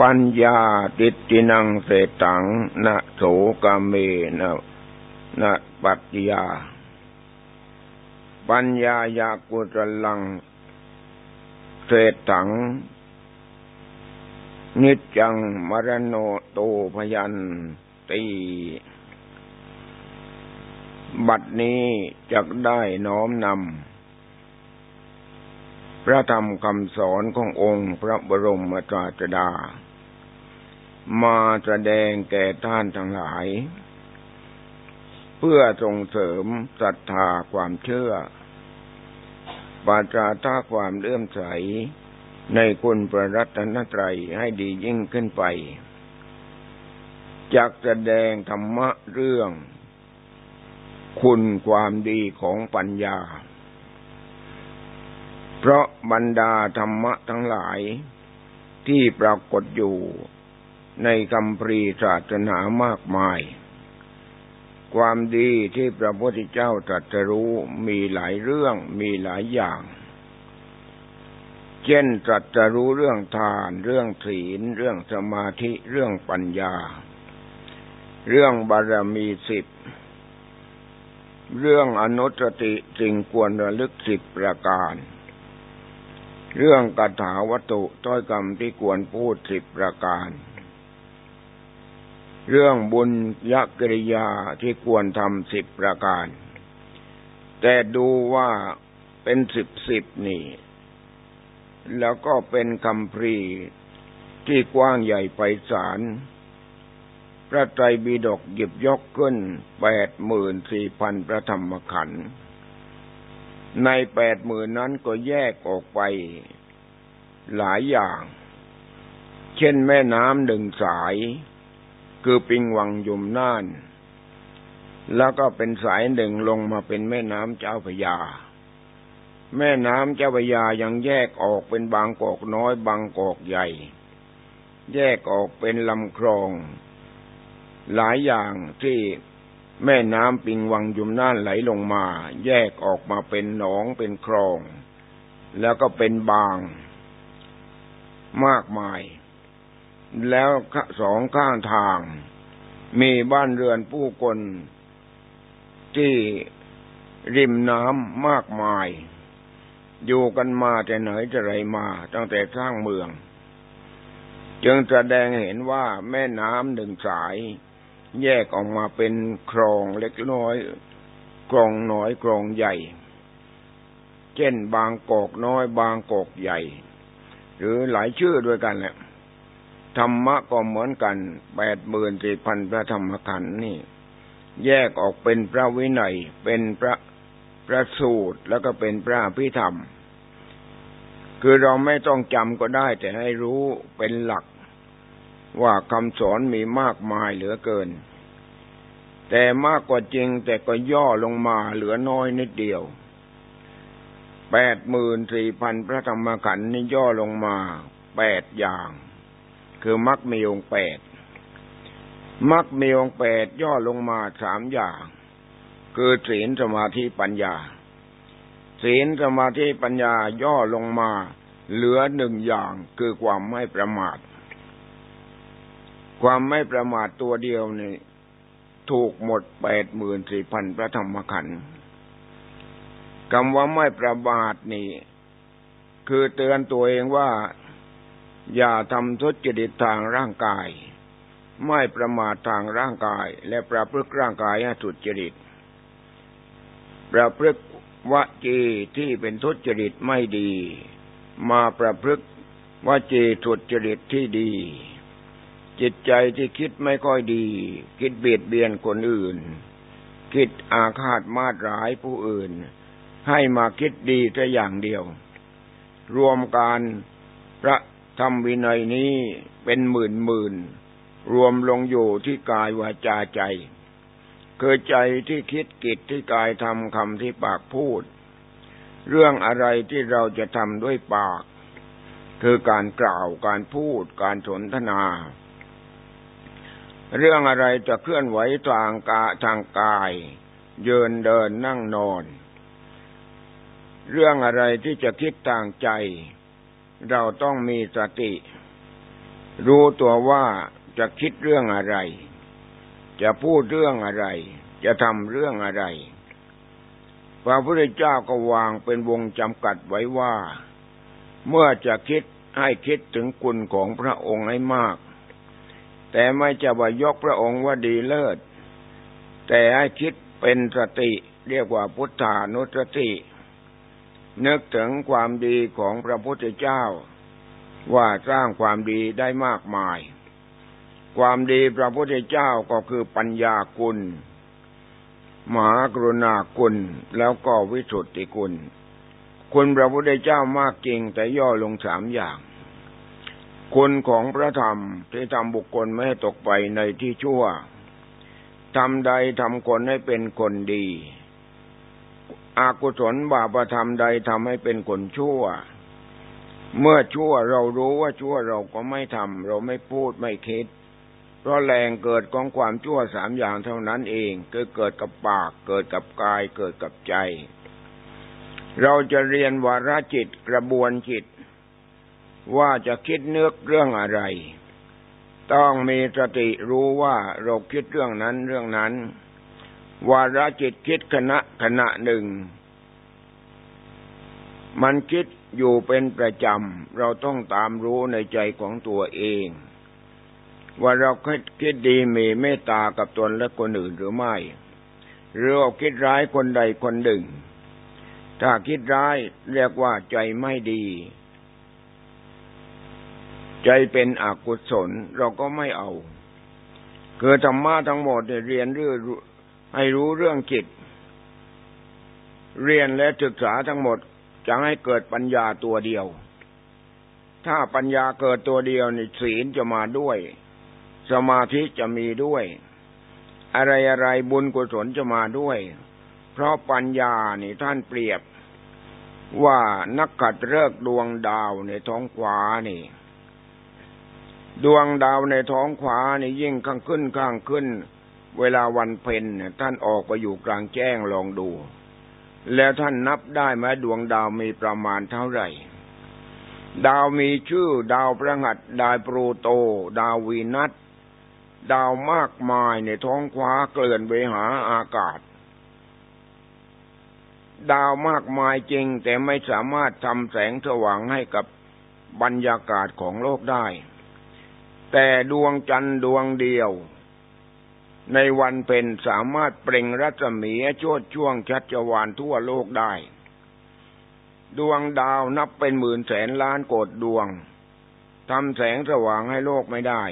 ปัญญาติตินังเสตังนะโสกเมนะนะปัจญาปัญญายากุตลังเศตัง นิจังมรโนโตพยันตีบัดนี้จะได้น้อมนำ พระธรรมคำสอนขององค์พระบรมศาสดา มาแสดงแก่ท่านทั้งหลาย เพื่อส่งเสริมศรัทธาความเชื่อปาจาท่าความเลื่อมใสในคุณประรัตนตรัยให้ดียิ่งขึ้นไป จากแสดงธรรมะเรื่อง คุณความดีของปัญญา เพราะบรรดาธรรมะทั้งหลายที่ปรากฏอยู่ ในคำพรีศาสนามากมาย ความดีที่พระพุทธเจ้าตรัสรู้มีหลายเรื่องมีหลายอย่าง เช่นตรัสรู้เรื่องทาน เรื่องศีล เรื่องสมาธิ เรื่องปัญญา เรื่องบารมีสิบ เรื่องอนุสติสิ่งควรระลึกสิบประการเรื่องกถาวัตถุต้อยกรรมที่ควรพูดสิบประการ เรื่องบุญยักริยาที่ควรทำสิบประการ แต่ดูว่าเป็นสิบสิบนี่ แล้วก็เป็นคำพรีที่กว้างใหญ่ไปศาลพระไตรปิฎกหยิบยกขึ้นแปดหมื่นสี่พันพระธรรมขันธ์ในแปดหมื่นนั้นก็แยกออกไปหลายอย่าง เช่นแม่น้ำหนึ่งสาย คือปิงวังยุมน่าน แล้วก็เป็นสายหนึ่งลงมาเป็นแม่น้ำเจ้าพยา แม่น้ำเจ้าพยายังแยกออกเป็นบางกอกน้อยบางกอกใหญ่ แยกออกเป็นลำคลอง หลายอย่างที่แม่น้ำปิงวังยุมน่านไหลลงมา แยกออกมาเป็นหนองเป็นคลอง แล้วก็เป็นบาง มากมาย แล้วสองข้างทาง มีบ้านเรือนผู้คน ที่ริมน้ำมากมาย อยู่กันมาแต่ไหนจะไรมาตั้งแต่สร้างเมือง จึงแสดงเห็นว่าแม่น้ำหนึ่งสาย แยกออกมาเป็นคลองเล็กน้อยคลองน้อยคลองใหญ่ เช่นบางกอกน้อยบางกอกใหญ่ หรือหลายชื่อด้วยกันแหละ ธรรมะก็เหมือนกันแปดหมื่นสี่พันพระธรรมขันธ์นี่ แยกออกเป็นพระวินัย เป็นพระพระสูตรแล้วก็เป็นพระพิธรรม คือเราไม่ต้องจำก็ได้ แต่ให้รู้เป็นหลัก ว่าคำสอนมีมากมายเหลือเกิน แต่มากกว่าจริง แต่ก็ย่อลงมาเหลือน้อยนิดเดียวแปดหมื่นสี่พันพระธรรมขันธ์นี่ย่อลงมาแปดอย่าง คือมักมีองค์แปดมักมีองค์แปดย่อลงมาสามอย่าง คือศีลสมาธิปัญญา ศีลสมาธิปัญญาย่อลงมา เหลือหนึ่งอย่างคือความไม่ประมาท ความไม่ประมาทตัวเดียวนี่ถูกหมดแปดหมื่นสี่พันพระธรรมขันธ์คำว่าไม่ประมาทนี่ คือเตือนตัวเองว่า อย่าทำทุจริตทางร่างกาย ไม่ประมาททางร่างกาย และประพฤติร่างกายให้ทุจริต ประพฤติวจีที่เป็นทุจริตไม่ดี มาประพฤติวจีทุจริตที่ดี จิตใจที่คิดไม่ค่อยดี คิดเบียดเบียนคนอื่น คิดอาฆาตมาดร้ายผู้อื่น ให้มาคิดดีแต่อย่างเดียว รวมการพระ ธรรมวินัยนี้เป็นหมื่นหมื่นรวมลงอยู่ที่กายวาจาใจ คือใจที่คิดกิจที่กายทำคำที่ปากพูด เรื่องอะไรที่เราจะทำด้วยปาก คือการกล่าวการพูด การสนทนา เรื่องอะไรจะเคลื่อนไหวทางกาทางกาย เยินเดินนั่งนอน เรื่องอะไรที่จะคิดทางใจ เราต้องมีสติ รู้ตัวว่าจะคิดเรื่องอะไร จะพูดเรื่องอะไร จะทำเรื่องอะไร พระพุทธเจ้าก็วางเป็นวงจำกัดไว้ว่า เมื่อจะคิดให้คิดถึงคุณของพระองค์ให้มาก แต่ไม่จะว่ายกพระองค์ว่าดีเลิศ แต่ให้คิดเป็นสติเรียกว่าพุทธานุสติ นึกถึงความดีของพระพุทธเจ้า ว่าสร้างความดีได้มากมาย ความดีพระพุทธเจ้าก็คือปัญญาคุณมหากรุณาคุณแล้วก็วิสุทธิคุณ คุณพระพุทธเจ้ามากจริงแต่ย่อลงสามอย่าง คุณของพระธรรมที่ทำบุคคลไม่ให้ตกไปในที่ชั่วทำใดทำคนให้เป็นคนดี อากุศลบาปธรรมใดทำให้เป็นคนชั่ว เมื่อชั่วเรารู้ว่าชั่วเราก็ไม่ทำเราไม่พูดไม่คิด เพราะแรงเกิดของความชั่วสามอย่างเท่านั้นเองคือเกิดกับปาก เกิดกับกาย เกิดกับใจ เราจะเรียนวาระจิตกระบวนจิต ว่าจะคิดเนื้อเรื่องอะไร ต้องมีสติรู้ว่าเราคิดเรื่องนั้นเรื่องนั้น วาระจิตคิดขณะขณะหนึ่ง มันคิดอยู่เป็นประจำ เราต้องตามรู้ในใจของตัวเอง ว่าเราคิดคิดดีมีเมตตากับตนและคนอื่นหรือไม่ หรือเราคิดร้ายคนใดคนหนึ่ง ถ้าคิดร้ายเรียกว่าใจไม่ดี ใจเป็นอกุศลเราก็ไม่เอา คือธรรมะทั้งหมดเรียนเรื่อง ให้รู้เรื่องจิต เรียนและศึกษาทั้งหมดจะให้เกิดปัญญาตัวเดียว ถ้าปัญญาเกิดตัวเดียวนี่ศีลจะมาด้วย สมาธิจะมีด้วย อะไรอะไรบุญกุศลจะมาด้วย เพราะปัญญานี่ท่านเปรียบว่านักขัดเลิกดวงดาวในท้องฟ้านี่ ดวงดาวในท้องขวานี่ยิ่งข้างขึ้นข้างขึ้น เวลาวันเพ็ญท่านออกไปอยู่กลางแจ้งลองดู แล้วท่านนับได้ไหมดวงดาวมีประมาณเท่าไหร่ ดาวมีชื่อ ดาวพระหัตดาวโปรโต ดาววีนัสดาวมากมายในท้องฟ้าเกลื่อนไปหาอากาศ ดาวมากมายจริง แต่ไม่สามารถทำแสงสว่างให้กับบรรยากาศของโลกได้ แต่ดวงจันทร์ดวงเดียว ในวันเป็นสามารถเปล่งรัศมีโชดช่วงชัชวานทั่วโลกได้ ดวงดาวนับเป็นหมื่นแสนล้านโกดดวงทำแสงสว่างให้โลกไม่ได้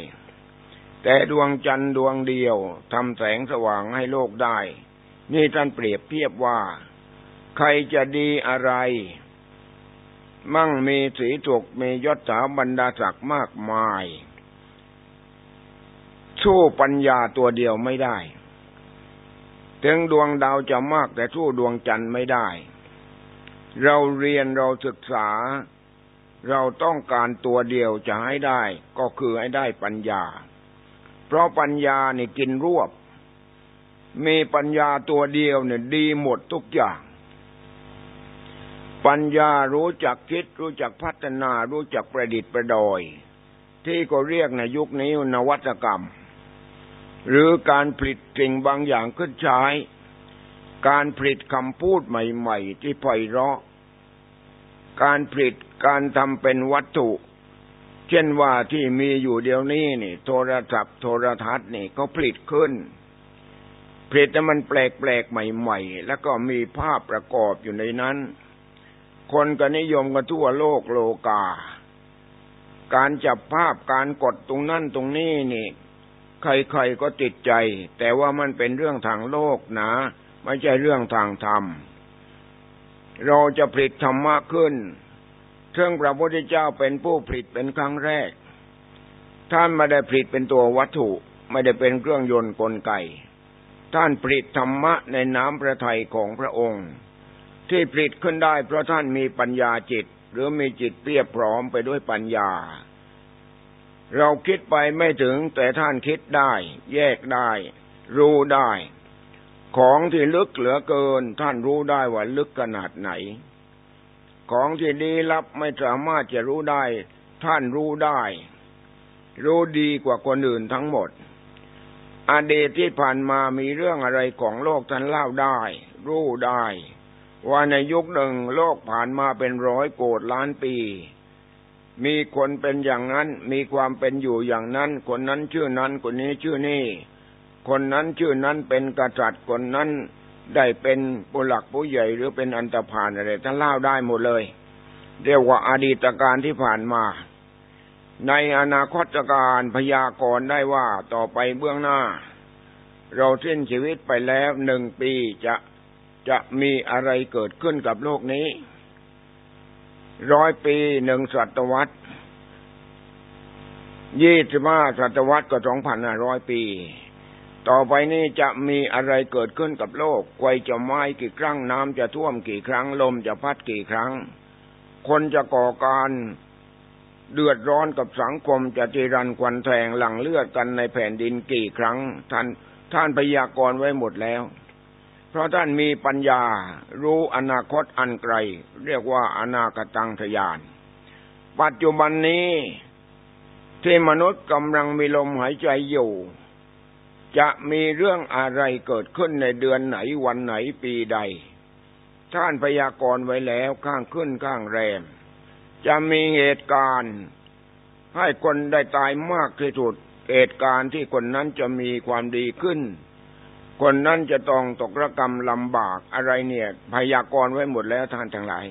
แต่ดวงจันทร์ดวงเดียวทำแสงสว่างให้โลกได้ นี่ท่านเปรียบเทียบว่า ใครจะดีอะไร มั่งมีสีจุกมียศถาบรรดาศักดิ์มากมาย สู้ปัญญาตัวเดียวไม่ได้ ถึงดวงดาวจะมากแต่สู้ดวงจันทร์ไม่ได้ เราเรียนเราศึกษา เราต้องการตัวเดียวจะให้ได้ ก็คือให้ได้ปัญญา เพราะปัญญาเนี่กินรวบ มีปัญญาตัวเดียวเนี่ยดีหมดทุกอย่าง ปัญญารู้จักคิด รู้จักพัฒนา รู้จักประดิษฐ์ประดอยที่ก็เรียกในยุคนี้นวัตกรรม หรือการผลิตสิ่งบางอย่างขึ้นใช้ การผลิตคำพูดใหม่ๆ ที่ไพเราะ การผลิตการทำเป็นวัตถุ เช่นว่าที่มีอยู่เดี๋ยวนี้นี่ โทรศัพท์โทรทัศน์นี่ก็ผลิตขึ้น ผลิตแต่มันแปลกๆใหม่ๆ แล้วก็มีภาพประกอบอยู่ในนั้น คนก็นิยมกันทั่วโลกโลกาการจับภาพการกดตรงนั่นตรงนี้นี่ ใครๆก็ติดใจ แต่ว่ามันเป็นเรื่องทางโลกนะ ไม่ใช่เรื่องทางธรรม เราจะผลิตธรรมะขึ้นเชิงพระพุทธเจ้าเป็นผู้ผลิตเป็นครั้งแรก ท่านไม่ได้ผลิตเป็นตัววัตถุ ไม่ได้เป็นเครื่องยนต์กลไก ท่านผลิตธรรมะในน้ำพระทัยของพระองค์ ที่ผลิตขึ้นได้เพราะท่านมีปัญญาจิต หรือมีจิตเพียบพร้อมไปด้วยปัญญา เราคิดไปไม่ถึงแต่ท่านคิดได้ แยกได้ รู้ได้ ของที่ลึกเหลือเกิน ท่านรู้ได้ว่าลึกขนาดไหน ของที่ดีลับไม่สามารถจะรู้ได้ ท่านรู้ได้ รู้ดีกว่าคนอื่นทั้งหมด อดีตที่ผ่านมามีเรื่องอะไรของโลกท่านเล่าได้ รู้ได้ ว่าในยุคหนึ่งโลกผ่านมาเป็นร้อยโกดล้านปี มีคนเป็นอย่างนั้น มีความเป็นอยู่อย่างนั้น คนนั้นชื่อนั้น คนนี้ชื่อนี่ คนนั้นชื่อนั้นเป็นกษัตริย์คนนั้นได้เป็นผู้หลักผู้ใหญ่หรือเป็นอันตรพานอะไรท่านเล่าได้หมดเลย เรียกว่าอดีตการที่ผ่านมา ในอนาคตการพยากรณ์ได้ว่าต่อไปเบื้องหน้า เราสิ้นชีวิตไปแล้วหนึ่งปีจะจะมีอะไรเกิดขึ้นกับโลกนี้ ร้อยปีหนึ่งศตวรรษยี่สิบห้าศตวรรษก็สองพันห้าร้อยปี ต่อไปนี้จะมีอะไรเกิดขึ้นกับโลกไฟจะไหม้กี่ครั้งน้ำจะท่วมกี่ครั้ง ลมจะพัดกี่ครั้ง คนจะก่อการเดือดร้อนกับสังคมจะจีรันควันแทงหลังเลือดกันในแผ่นดินกี่ครั้ง ท่านท่านพยากรณ์ไว้หมดแล้ว เพราะท่านมีปัญญารู้อนาคตอันไกล เรียกว่าอนาคตังทยาน ปัจจุบันนี้ ที่มนุษย์กำลังมีลมหายใจอยู่ จะมีเรื่องอะไรเกิดขึ้นในเดือนไหนวันไหนปีใด ท่านพยากรณ์ไว้แล้วข้างขึ้นข้างแรม จะมีเหตุการณ์ ให้คนได้ตายมากที่สุด เหตุการณ์ที่คนนั้นจะมีความดีขึ้น คนนั้นจะต้องตกระกรรมลำบากอะไรเนี่ย พยากรณ์ไว้หมดแล้วท่านทั้งหลาย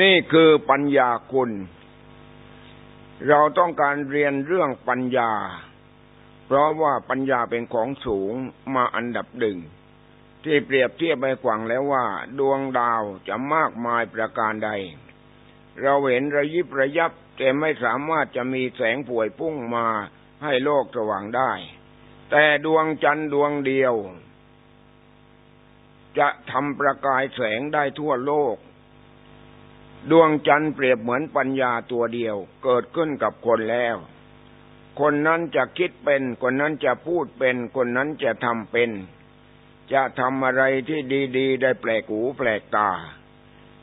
นี่คือปัญญาคุณ เราต้องการเรียนเรื่องปัญญา เพราะว่าปัญญาเป็นของสูงมาอันดับหนึ่งที่เปรียบเทียบไปกว่างแล้วว่า ดวงดาวจะมากมายประการใด เราเห็นระยิบระยับแต่ไม่สามารถจะมีแสงป่วยพุ่งมาให้โลกสว่างได้ แต่ดวงจันทร์ดวงเดียว จะทำประกายแสงได้ทั่วโลก ดวงจันทร์เปรียบเหมือนปัญญาตัวเดียว เกิดขึ้นกับคนแล้ว คนนั้นจะคิดเป็น คนนั้นจะพูดเป็น คนนั้นจะทำเป็น จะทำอะไรที่ดีๆ ได้แปลกหูแปลกตา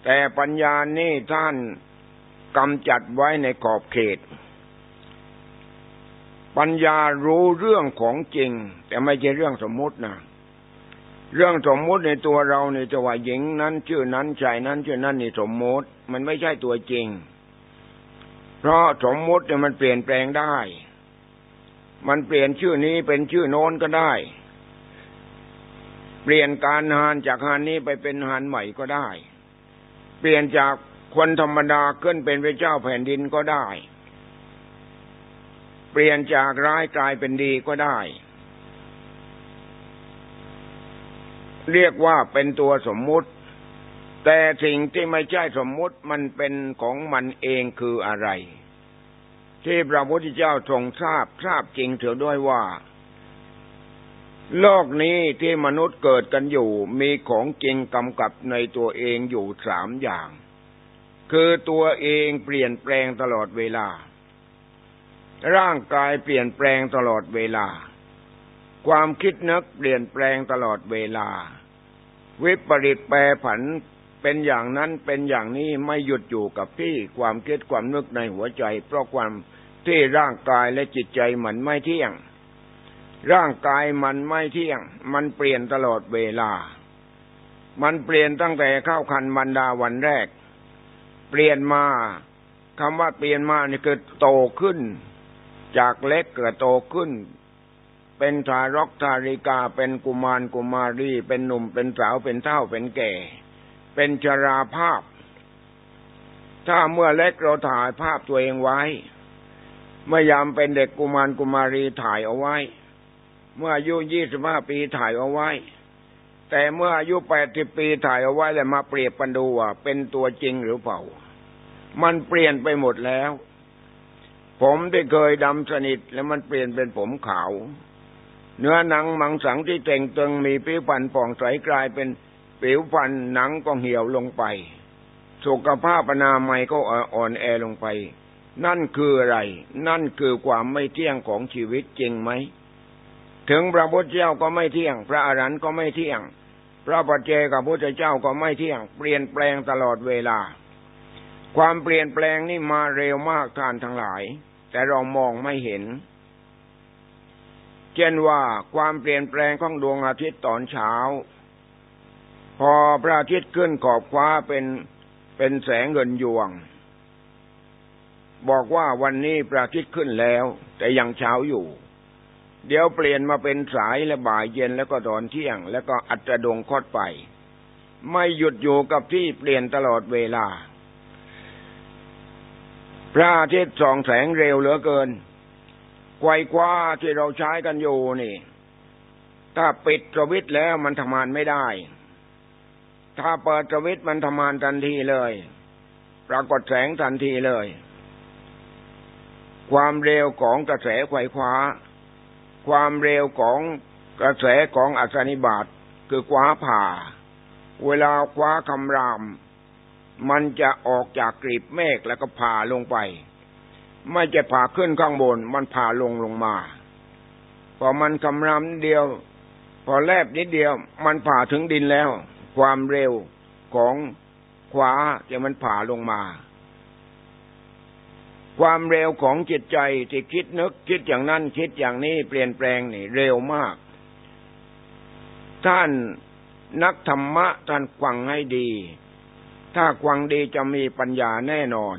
แต่ปัญญานี่ท่านกำจัดไว้ในขอบเขต ปัญญารู้เรื่องของจริง แต่ไม่ใช่เรื่องสมมตินะ เรื่องสมมุติในตัวเราในจังหวะหญิงนั้น ชื่อนั้นชายนั้น ชื่อนั้นนี่สมมุติมันไม่ใช่ตัวจริง เพราะสมมุติเนี่ยมันเปลี่ยนแปลงได้ มันเปลี่ยนชื่อนี้เป็นชื่อโน้นก็ได้ เปลี่ยนการหานจากหานนี้ไปเป็นหานใหม่ก็ได้ เปลี่ยนจากคนธรรมดาขึ้นเป็นพระเจ้าแผ่นดินก็ได้ เปลี่ยนจากร้ายกลายเป็นดีก็ได้ เรียกว่าเป็นตัวสมมุติ แต่สิ่งที่ไม่ใช่สมมุติมันเป็นของมันเองคืออะไร ที่พระพุทธเจ้าทรงทราบทราบจริงเถอะด้วยว่า โลกนี้ที่มนุษย์เกิดกันอยู่ มีของจริงกำกับในตัวเองอยู่สามอย่าง คือตัวเองเปลี่ยนแปลงตลอดเวลา ร่างกายเปลี่ยนแปลงตลอดเวลา ความคิดนึกเปลี่ยนแปลงตลอดเวลา วิปริตแปรผันเป็นอย่างนั้นเป็นอย่างนี้ไม่หยุดอยู่กับที่ความคิดความนึกในหัวใจ เพราะความที่ร่างกายและจิตใจมันไม่เที่ยง ร่างกายมันไม่เที่ยง มันเปลี่ยนตลอดเวลา มันเปลี่ยนตั้งแต่เข้าคันบรรดาวันแรก เปลี่ยนมาคำว่าเปลี่ยนมานี่คือโตขึ้น จากเล็กเกิดโตขึ้น เป็นทารกทาริกา เป็นกุมารกุมารี เป็นหนุ่ม เป็นสาว เป็นเฒ่า เป็นแก่ เป็นชราภาพ ถ้าเมื่อเล็กเราถ่ายภาพตัวเองไว้ เมื่อยามเป็นเด็กกุมารกุมารีถ่ายเอาไว้ เมื่ออายุยี่สิบห้าปีถ่ายเอาไว้ แต่เมื่ออายุแปดสิบปีถ่ายเอาไว้แล้วมาเปรียบปันดูว่าเป็นตัวจริงหรือเปล่า มันเปลี่ยนไปหมดแล้ว ผมที่เคยดำสนิทแล้วมันเปลี่ยนเป็นผมขาว เนื้อหนังมังสังที่เต่งตึงมีผิวพรรณผ่องใสกลายเป็นผิวพรรณหนังก็เหี่ยวลงไป สุขภาพนามัยก็อ่อนแอลงไป นั่นคืออะไร นั่นคือความไม่เที่ยงของชีวิตจริงไหม ถึงพระพุทธเจ้าก็ไม่เที่ยง พระอรหันต์ก็ไม่เที่ยง พระปัจเจกับพระเจ้าก็ไม่เที่ยง เปลี่ยนแปลงตลอดเวลา ความเปลี่ยนแปลงนี่มาเร็วมากท่านทั้งหลาย แต่เรามองไม่เห็น เช่นว่าความเปลี่ยนแปลงของดวงอาทิตย์ตอนเช้า พอพระอาทิตย์ขึ้นขอบฟ้าเป็นเป็นแสงเงินยวง บอกว่าวันนี้พระอาทิตย์ขึ้นแล้ว แต่ยังเช้าอยู่ เดี๋ยวเปลี่ยนมาเป็นสายและบ่ายเย็นแล้วก็ตอนเที่ยง แล้วก็อัจดงคดไป ไม่หยุดอยู่กับที่เปลี่ยนตลอดเวลา พระอาทิตย์ส่องแสงเร็วเหลือเกิน ไกวคว้าที่เราใช้กันอยู่นี่ ถ้าปิดสวิตแล้วมันทำงานไม่ได้ ถ้าเปิดสวิตมันทำงานทันทีเลย ปรากฏแสงทันทีเลย ความเร็วของกระแสไขว้คว้า ความเร็วของกระแสของอัศนิบาตคือคว้าผ่า เวลาคว้าคำราม มันจะออกจากกรีบเมฆแล้วก็ผ่าลงไป ไม่จะผ่าขึ้นข้างบน มันผ่าลงลงมา พอมันกำรำเดียว พอแลบนิดเดียว มันผ่าถึงดินแล้ว ความเร็วของขวาจะมันผ่าลงมา ความเร็วของจิตใจที่คิดนึก คิดอย่างนั้นคิดอย่างนี้เปลี่ยนแปลงนี่เร็วมาก ท่านนักธรรมะท่านฟังให้ดี ถ้าฟังดีจะมีปัญญาแน่นอน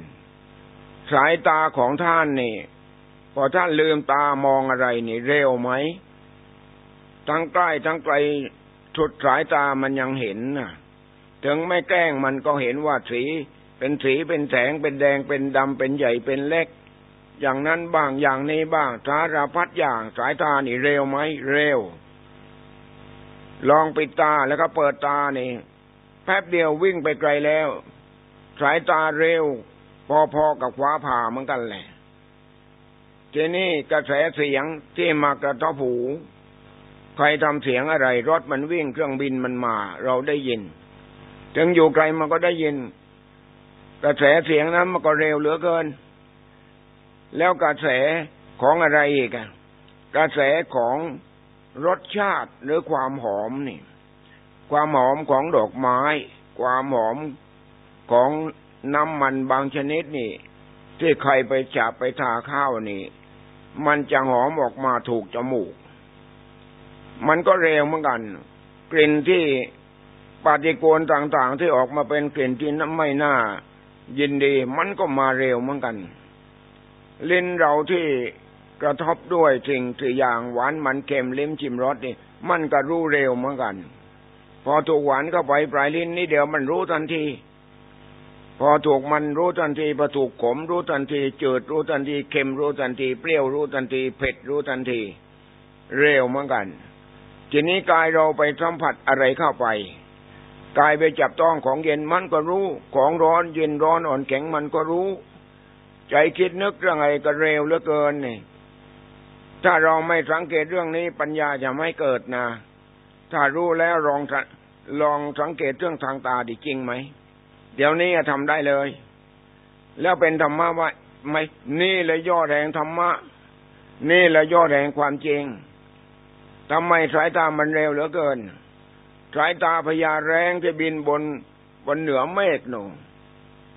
สายตาของท่านนี่ พอท่านลืมตามองอะไรนี่เร็วไหม ทั้งใกล้ทั้งไกลสุดสายตามันยังเห็นนะถึงไม่แกล้งมันก็เห็นว่าสีเป็นสีเป็นแสงเป็นแดงเป็นดำเป็นใหญ่เป็นเล็ก อย่างนั้นบ้างอย่างนี้บ้างสารพัดอย่างสายตานี่เร็วไหมเร็ว ลองปิดตาแล้วก็เปิดตานี่แป๊บเดียววิ่งไปไกลแล้ว สายตาเร็ว พอๆกับฟ้าผ่าเหมือนกันแหละทีนี้กระแสเสียงที่มากระทบหูใครทำเสียงอะไร รถมันวิ่งเครื่องบินมันมา เราได้ยิน ถึงอยู่ไกลมันก็ได้ยิน กระแสเสียงนั้นมันก็เร็วเหลือเกิน แล้วกระแสของอะไรอีกอะกระแสของรสชาติหรือความหอมนี่ ความหอมของดอกไม้ ความหอมของ น้ำมันบางชนิดนี่ ที่ใครไปจับไปทาข้าวนี่ มันจะหอมออกมาถูกจมูก มันก็เร็วเหมือนกัน กลิ่นที่ปฏิกูลต่างๆ ที่ออกมาเป็นกลิ่นที่น้ำไม่น่า ยินดี มันก็มาเร็วเหมือนกันลิ้นเราที่กระทบด้วยสิ่งสี่อย่างหวานมันเค็มลิ้มชิมรสนี่ มันก็รู้เร็วเหมือนกัน พอถูกหวานเข้าไปปลายลิ้นนี่เดี๋ยวมันรู้ทันที พอถูกมันรู้ทันทีพอถูกขมรู้ทันทีจืดรู้ทันทีเค็มรู้ทันทีเปรี้ยวรู้ทันทีเผ็ดรู้ทันที เร็วเหมือนกัน ทีนี้กายเราไปสัมผัสอะไรเข้าไปกายไปจับต้องของเย็นมันก็รู้ ของร้อนเย็นร้อนอ่อนแข็งมันก็รู้ ใจคิดนึกเรื่องอะไรก็เร็วเหลือเกินนี่ถ้าเราไม่สังเกตเรื่องนี้ปัญญาจะไม่เกิดนะ ถ้ารู้แล้วลองลองสังเกตเรื่องทางตาดีจริงไหม เดี๋ยวนี้ทำได้เลย แล้วเป็นธรรมะว่าไม่นี่เลยยอดแห่งธรรมะ นี่เลยยอดแห่งความจริงทำไมสายตามันเร็วเหลือเกิน สายตาพญาแรงที่บินบนบนเหนือเมฆหนู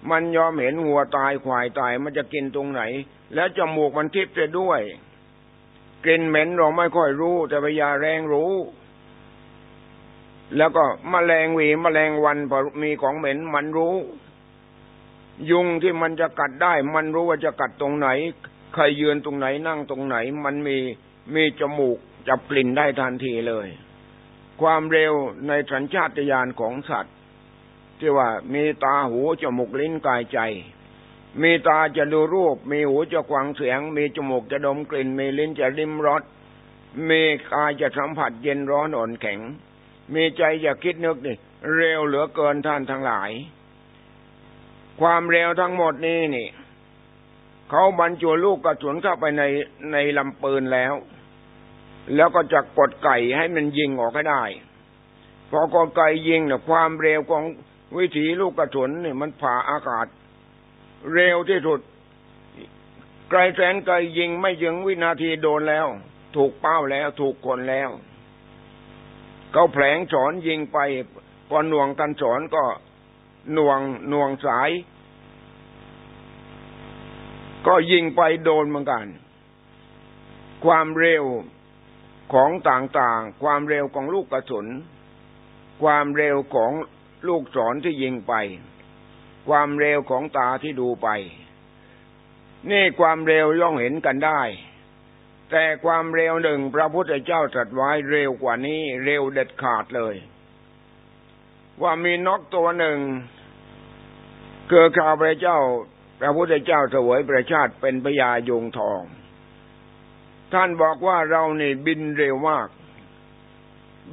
มันยอมเห็นหัวตายควายตายมันจะกินตรงไหน แล้วจมูกมันทิพย์ไปด้วยกลิ่นเหม็นเราไม่ค่อยรู้ แต่พญาแรงรู้ แล้วก็มแมลงวีมแมลงวันพอมีของเหม็นมันรู้ ยุงที่มันจะกัดได้ มันรู้ว่าจะกัดตรงไหน ใครยืนตรงไหนนั่งตรงไหน มันมีมีจมูกจับกลิ่นได้ทันทีเลย ความเร็วในสัญชาตญาณของสัตว์ ที่ว่ามีตาหูจมูกลิ้นกายใจ มีตาจะดูรูป มีหูจะฟังเสียง มีจมูกจะดมกลิ่น มีลิ้นจะริมรสมีกายจะสัมผัสเย็นร้อนอ่อนแข็ง มีใจอย่าคิดนึกนี่เร็วเหลือเกินท่านทั้งหลาย ความเร็วทั้งหมดนี้นี่เขาบรรจุลูกกระสุนเข้าไปในในลำปืนแล้ว แล้วก็จะกดไก่ให้มันยิงออกให้ได้ พอกดไก่ยิงเนี่ยความเร็วของวิถีลูกกระสุนเนี่ยมันผ่าอากาศ เร็วที่สุดไกลแสนไกลยิงไม่ถึงวินาทีโดนแล้ว ถูกเป้าแล้ว ถูกคนแล้ว เขาแผลงสอนยิงไปพอหน่วงกันสอนก็หน่วงหน่วงสาย ก็ยิงไปโดนเหมือนกัน ความเร็วของต่างๆ ความเร็วของลูกกระสุน ความเร็วของลูกศรที่ยิงไป ความเร็วของตาที่ดูไป นี่ความเร็วย่องเห็นกันได้ แต่ความเร็วหนึ่งพระพุทธเจ้าตรัสไว้เร็วกว่านี้ เร็วเด็ดขาดเลย ว่ามีนกตัวหนึ่งเกิดข่าวพระเจ้า พระพุทธเจ้าเสวยประชาติเป็นพญายงทอง ท่านบอกว่าเราเนี่บินเร็วมาก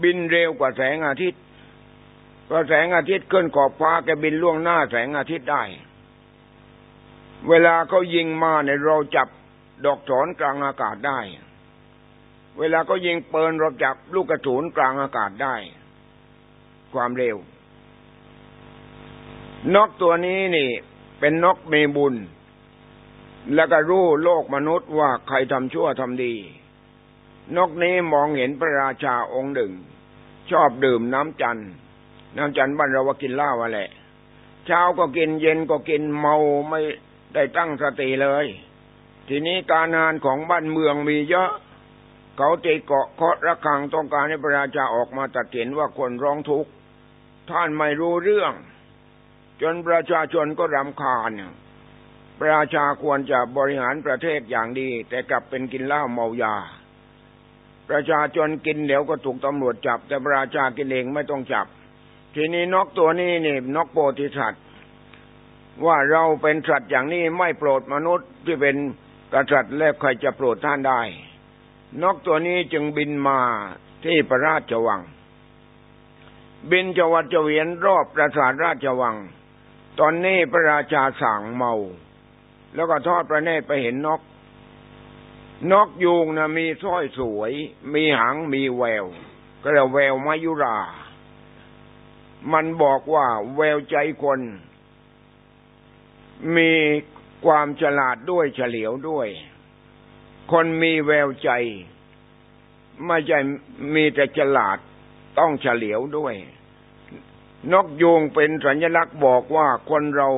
บินเร็วกว่าแสงอาทิตย์ก็แสงอาทิตย์ขึ้นขอบฟ้าแกบินล่วงหน้าแสงอาทิตย์ได้ เวลาเขายิงมาเนี่ยเราจับ ดอกถอนกลางอากาศได้ เวลาเขายิงเปิลราจับลูกกระสุนกลางอากาศได้ ความเร็ว นกตัวนี้นี่ เป็นนกเมีบุญ แล้วก็รู้โลกมนุษย์ว่าใครทำชั่วทำดี นกนี้มองเห็นพระราชาองค์หนึ่ง ชอบดื่มน้ำจันทร์น้ำจันทร์บ้านเราว่ากินเหล้าอะแหละ เช้าก็กินเย็นก็กินเมาไม่ได้ตั้งสติเลย ทีนี้การงานของบ้านเมืองมีเยอะ เขาตีเกาะเคาะระฆังต้องการให้พระราชาออกมาตัดสินว่าคนร้องทุกข์ท่านไม่รู้เรื่อง จนประชาชนก็รำคาญประชาชาควรจะบริหารประเทศอย่างดี แต่กลับเป็นกินเหล้าเมายา ประชาชนกินเดี๋ยวก็ถูกตำรวจจับ แต่ประชากินเองไม่ต้องจับ ทีนี้นกตัวนี้นี่นกโปรติสัตว์ว่าเราเป็นสัตว์อย่างนี้ไม่โปรดมนุษย์ที่เป็น กษัตริย์แล้วใครจะโปรดท่านได้ นกตัวนี้จึงบินมาที่พระราชวัง บินจวัดจเวียนรอบปราสาทราชวัง ตอนนี้พระราชาสั่งเมา แล้วก็ทอดพระเนตรไปเห็นนก นกยูงนะมีสร้อยสวย มีหางมีแวว ก็เรียกแววมายุรา มันบอกว่าแววใจคน มี ความฉลาดด้วยเฉลียวด้วย คนมีแววใจ ไม่ใช่มีแต่ฉลาดต้องเฉลียวด้วย นกยูงเป็นสัญลักษณ์บอกว่าคนเรา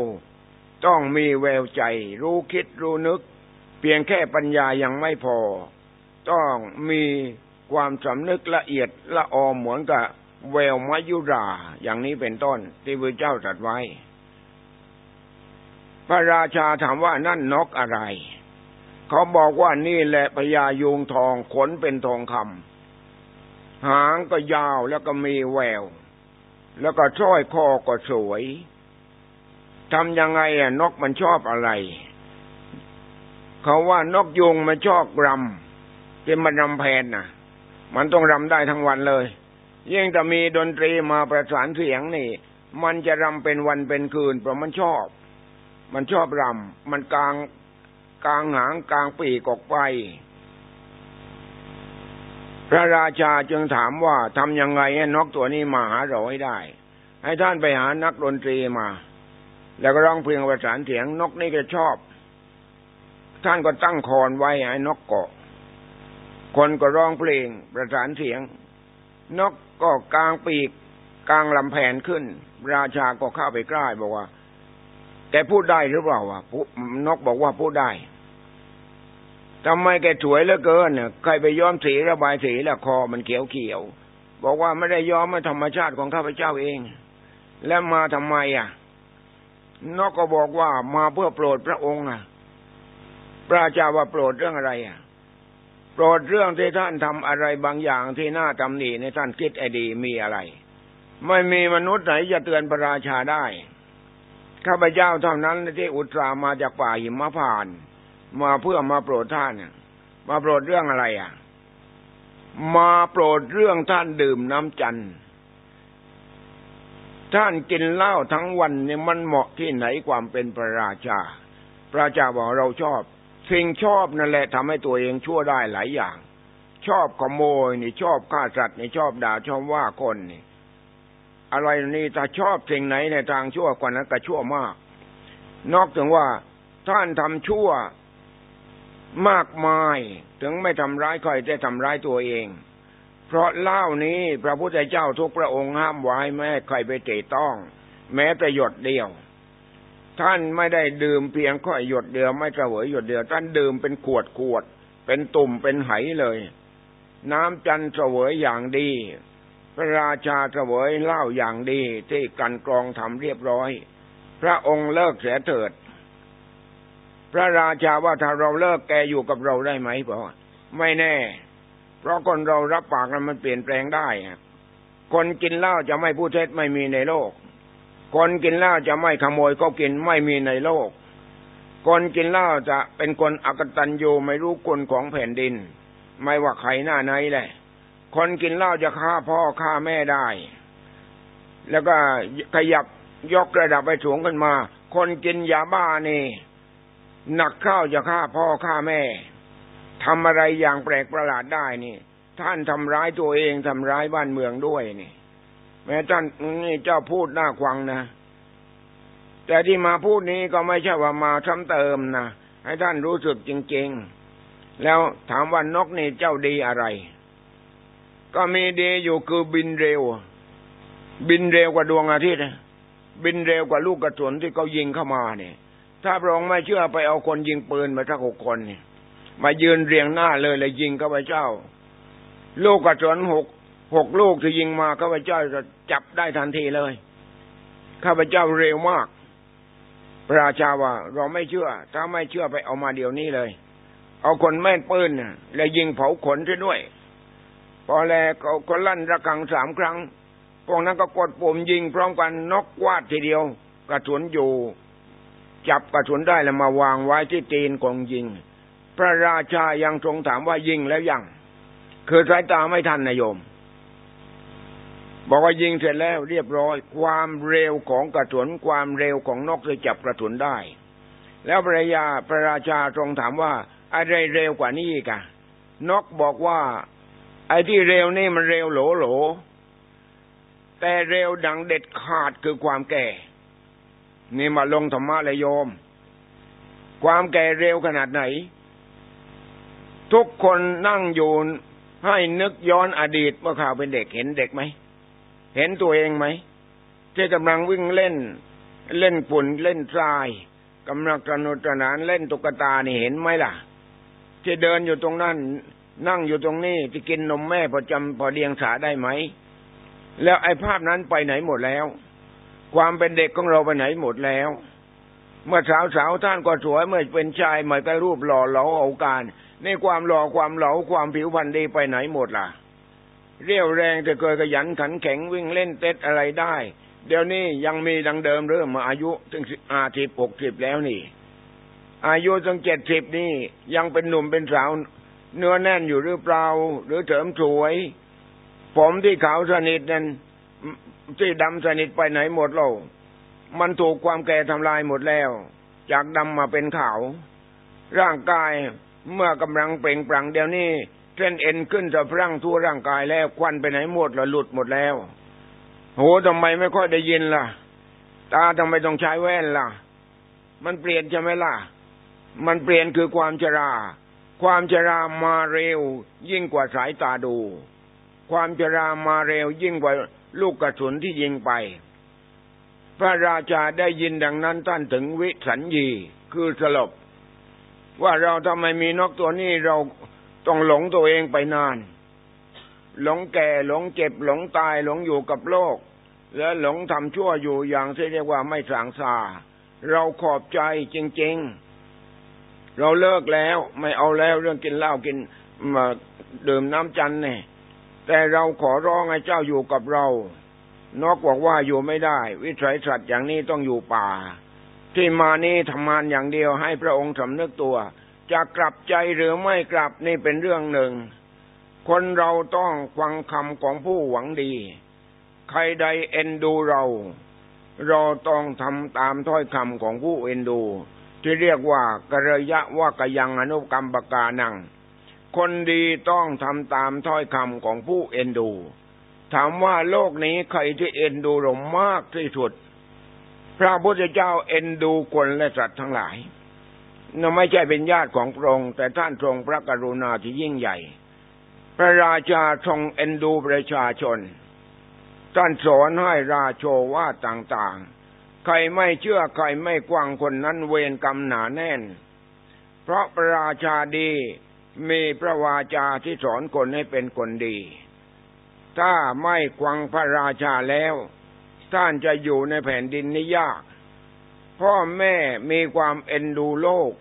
ต้องมีแววใจ รู้คิดรู้นึก เพียงแค่ปัญญายังไม่พอ ต้องมีความสำนึกละเอียดละออเหมือนกับแววมายุรา อย่างนี้เป็นต้นที่พระเจ้าตรัสไว้ พระราชาถามว่านั่นนกอะไร เขาบอกว่านี่แหละพญายุงทองขนเป็นทองคำหางก็ยาวแล้วก็มีแวว แล้วก็ช้อยคอก็สวยทำยังไงอะนกมันชอบอะไร เขาว่านกยุงมันชอบรำเป็นมันรำแพนน่ะ มันต้องรำได้ทั้งวันเลยยิ่งจะมีดนตรีมาประสานเสียงนี่ มันจะรำเป็นวันเป็นคืนเพราะมันชอบ มันชอบรำมันกลางกลางหางกลางปีกออกไป พระราชาจึงถามว่าทำยังไงให้นกตัวนี้มาหาเราให้ได้ ให้ท่านไปหานักดนตรีมา แล้วก็ร้องเพลงประสานเสียงนกนี่ก็ชอบ ท่านก็ตั้งคอนไว้ให้นกเกาะ คนก็ร้องเพลงประสานเสียง นกก็กลางปีกกลางลำแผนขึ้น ราชาก็เข้าไปใกล้บอกว่า แกพูดได้หรือเปล่าวะนกบอกว่าพูดได้ทำไมแกสวยเหลือเกินเนี่ยใครไปย้อมสีระบายสีแล้วคอมันเขียวเขียวบอกว่าไม่ได้ย้อมมาธรรมชาติของข้าพเจ้าเอง แล้วมาทำไมอะ นกก็บอกว่ามาเพื่อโปรดพระองค์อะพระเจ้าว่าโปรดเรื่องอะไรอะ โปรดเรื่องที่ท่านทำอะไรบางอย่างที่น่าตำหนิในท่านคิดไอดีมีอะไร ไม่มีมนุษย์ไหนจะเตือนพระราชาได้ ข้าพเจ้าเท่านั้นที่อุตส่าห์มาจากป่าหิมพาน มาเพื่อมาโปรดท่านมาโปรดเรื่องอะไรอะ มาโปรดเรื่องท่านดื่มน้ำจันทร์ท่านกินเหล้าทั้งวันเนี่ยมันเหมาะที่ไหนความเป็นพระราชา พระเจ้าบอกเราชอบ สิ่งชอบนั่นแหละทำให้ตัวเองชั่วได้หลายอย่าง ชอบขโมยนี่ชอบฆ่าสัตว์นี่ชอบด่าชอบว่าคนนี่ อะไรนี่ถ้าชอบสิ่งไหนในทางชั่วกว่านั้นก็ชั่วมาก นอกจากว่าท่านทำชั่วมากมาย ถึงไม่ทำร้ายใครแต่ทำร้ายตัวเอง เพราะเล่านี้พระพุทธเจ้าทุกพระองค์ห้ามไว้แม้ใครไปเตะต้อง แม้แต่หยดเดียว ท่านไม่ได้ดื่มเพียงค่อยหยดเดียวไม่กระเสวยหยดเดียว ท่านดื่มเป็นขวดขวด เป็นตุ่มเป็นไหเลยน้ำจันเสวยอย่างดี พระราชาเสวยเหล้าอย่างดีที่กันกรองทำเรียบร้อย พระองค์เลิกเสียเถิด พระราชาว่าถ้าเราเลิกแกอยู่กับเราได้ไหมบอไม่แน่ เพราะคนเรารับปากแล้วมันเปลี่ยนแปลงได้คนกินเหล้าจะไม่พูดเท็จไม่มีในโลก คนกินเหล้าจะไม่ขโมยก็กินไม่มีในโลก คนกินเหล้าจะเป็นคนอกตัญญูไม่รู้คุณของแผ่นดิน ไม่ว่าใครหน้าไหนแหละ คนกินเหล้าจะฆ่าพ่อฆ่าแม่ได้ แล้วก็ขยับยกระดับไปสูงขึ้นมา คนกินยาบ้านี่ หนักเข้าจะฆ่าพ่อฆ่าแม่ทำอะไรอย่างแปลกประหลาดได้นี่ ท่านทำร้ายตัวเองทำร้ายบ้านเมืองด้วยนี่ แม้ท่านนี่เจ้าพูดหน้าควังนะ แต่ที่มาพูดนี้ก็ไม่ใช่ว่ามาซ้ำเติมนะให้ท่านรู้สึกจริง ๆ แล้วถามว่านกนี่เจ้าดีอะไร ก็มีดีอยู่คือบินเร็ว บินเร็วกว่าดวงอาทิตย์บินเร็วกว่าลูกกระสุนที่เขายิงเข้ามาเนี่ย ถ้าพระองค์ไม่เชื่อไปเอาคนยิงปืนมาสักหกคนเนี่ยมายืนเรียงหน้าเลยเลยยิงเข้าไปเจ้า ลูกกระสุนหกหกลูกที่ยิงมาข้าพเจ้าจะจับได้ทันทีเลยข้าพเจ้าเร็วมาก พระราชาว่า เราไม่เชื่อ ถ้าไม่เชื่อไปเอามาเดี๋ยวนี้เลย เอาคนแม่นปืนแล้วยิงเผาขนด้วย พอแล้วเขาก็ลั่นระฆังสามครั้งพวกนั้นก็กดปุ่มยิงพร้อมกันนกวาดทีเดียว กระสุนอยู่ จับกระสุนได้แล้วมาวางไว้ที่ตีนกองยิง พระราชายังทรงถามว่ายิงแล้วยังคือสายตาไม่ทันนายโยม บอกว่ายิงเสร็จแล้วเรียบร้อย ความเร็วของกระสุนความเร็วของนกจะจับกระสุนได้ แล้วภรรยาพระราชาทรงถามว่าอะไรเร็วกว่านี้กะนกบอกว่า ไอ้ที่เร็วนี่มันเร็วโหลโหล แต่เร็วดังเด็ดขาดคือความแก่ นี่มาลงธรรมะเลยโยม ความแก่เร็วขนาดไหน ทุกคนนั่งอยู่ให้นึกย้อนอดีตเมื่อข่าวเป็นเด็กเห็นเด็กไหม เห็นตัวเองไหมที่กำลังวิ่งเล่น เล่นฝุ่นเล่นทรายกำลังกระนุตนานเล่นตุ๊กตานี่เห็นไหมล่ะ ที่เดินอยู่ตรงนั้น นั่งอยู่ตรงนี้ที่กินนมแม่พอจำพอเดียงสาได้ไหม แล้วไอ้ภาพนั้นไปไหนหมดแล้ว ความเป็นเด็กของเราไปไหนหมดแล้ว เมื่อสาวสาวท่านก็สวยเมื่อเป็นชายใหม่ก็รูปหล่อเหลาเอาการนี่ความหล่อความเหลาความผิวพรรณดีไปไหนหมดล่ะ เรียวแรงจะเคยขยันขันแข็งวิ่งเล่นเต้นอะไรได้ เดี๋ยวนี้ยังมีดังเดิมเริ่มมาอายุถึงอาทิบหกสิบแล้วนี่อายุตั้งเจ็ดสิบนี่ยังเป็นหนุ่มเป็นสาว เนื้อแน่นอยู่หรือเปล่า หรือเถิมสวย ผมที่ขาวสนิทนั้นที่ดำสนิทไปไหนหมดเรามันถูกความแก่ทำลายหมดแล้ว จากดำมาเป็นขาว ร่างกายเมื่อกำลังเปล่งปลั่งเดี๋ยวนี้เส้นเอ็นขึ้นจะพรั่งทั่วร่างกายแล้วควันไปไหนหมดละหลุดหมดแล้วโหทำไมไม่ค่อยได้ยินล่ะ ตาทำไมต้องใช้แว่นล่ะ มันเปลี่ยนใช่ไหมล่ะ มันเปลี่ยนคือความชรา ความชรามาเร็ว ยิ่งกว่าสายตาดู ความชรามาเร็ว ยิ่งกว่าลูกกระสุนที่ยิงไป พระราชาได้ยินดังนั้นท่านถึงวิสัญญีคือสลบ ว่าเราทำไมมีนกตัวนี้เราต้องหลงตัวเองไปนาน หลงแก่หลงเจ็บหลงตายหลงอยู่กับโลก และหลงทำชั่วอยู่อย่างที่เรียกว่าไม่สางสาเราขอบใจจริง ๆ เราเลิกแล้ว ไม่เอาแล้วเรื่องกินเหล้ากินมาดื่มน้ำจันเนี่ยแต่เราขอร้องให้เจ้าอยู่กับเรา นอกบอกว่าอยู่ไม่ได้ วิสัยสัตว์อย่างนี้ต้องอยู่ป่า ที่มานี้ทำงานอย่างเดียวให้พระองค์สำนึกตัว จะกลับใจหรือไม่กลับนี่เป็นเรื่องหนึ่ง คนเราต้องฟังคำของผู้หวังดี ใครใดเอ็นดูเรา เราต้องทำตามถ้อยคำของผู้เอ็นดู ที่เรียกว่ากระยะว่ากยังอนุกรรมปกานัง คนดีต้องทำตามถ้อยคำของผู้เอ็นดู ถามว่าโลกนี้ใครที่เอ็นดูเรามากที่สุด พระพุทธเจ้าเอ็นดูคนและสัตว์ทั้งหลายนั่นไม่ใช่เป็นญาติของพระองค์แต่ท่านทรงพระกรุณาที่ยิ่งใหญ่ พระราชาทรงเอ็นดูประชาชน ท่านสอนให้ราโชว่าต่างๆ ใครไม่เชื่อใครไม่กวางคนนั้นเวรกรรมหนาแน่น เพราะพระราชาดีมีพระวาจาที่สอนคนให้เป็นคนดี ถ้าไม่กวังพระราชาแล้ว ท่านจะอยู่ในแผ่นดินนี้ยาก พ่อแม่มีความเอ็นดูโลก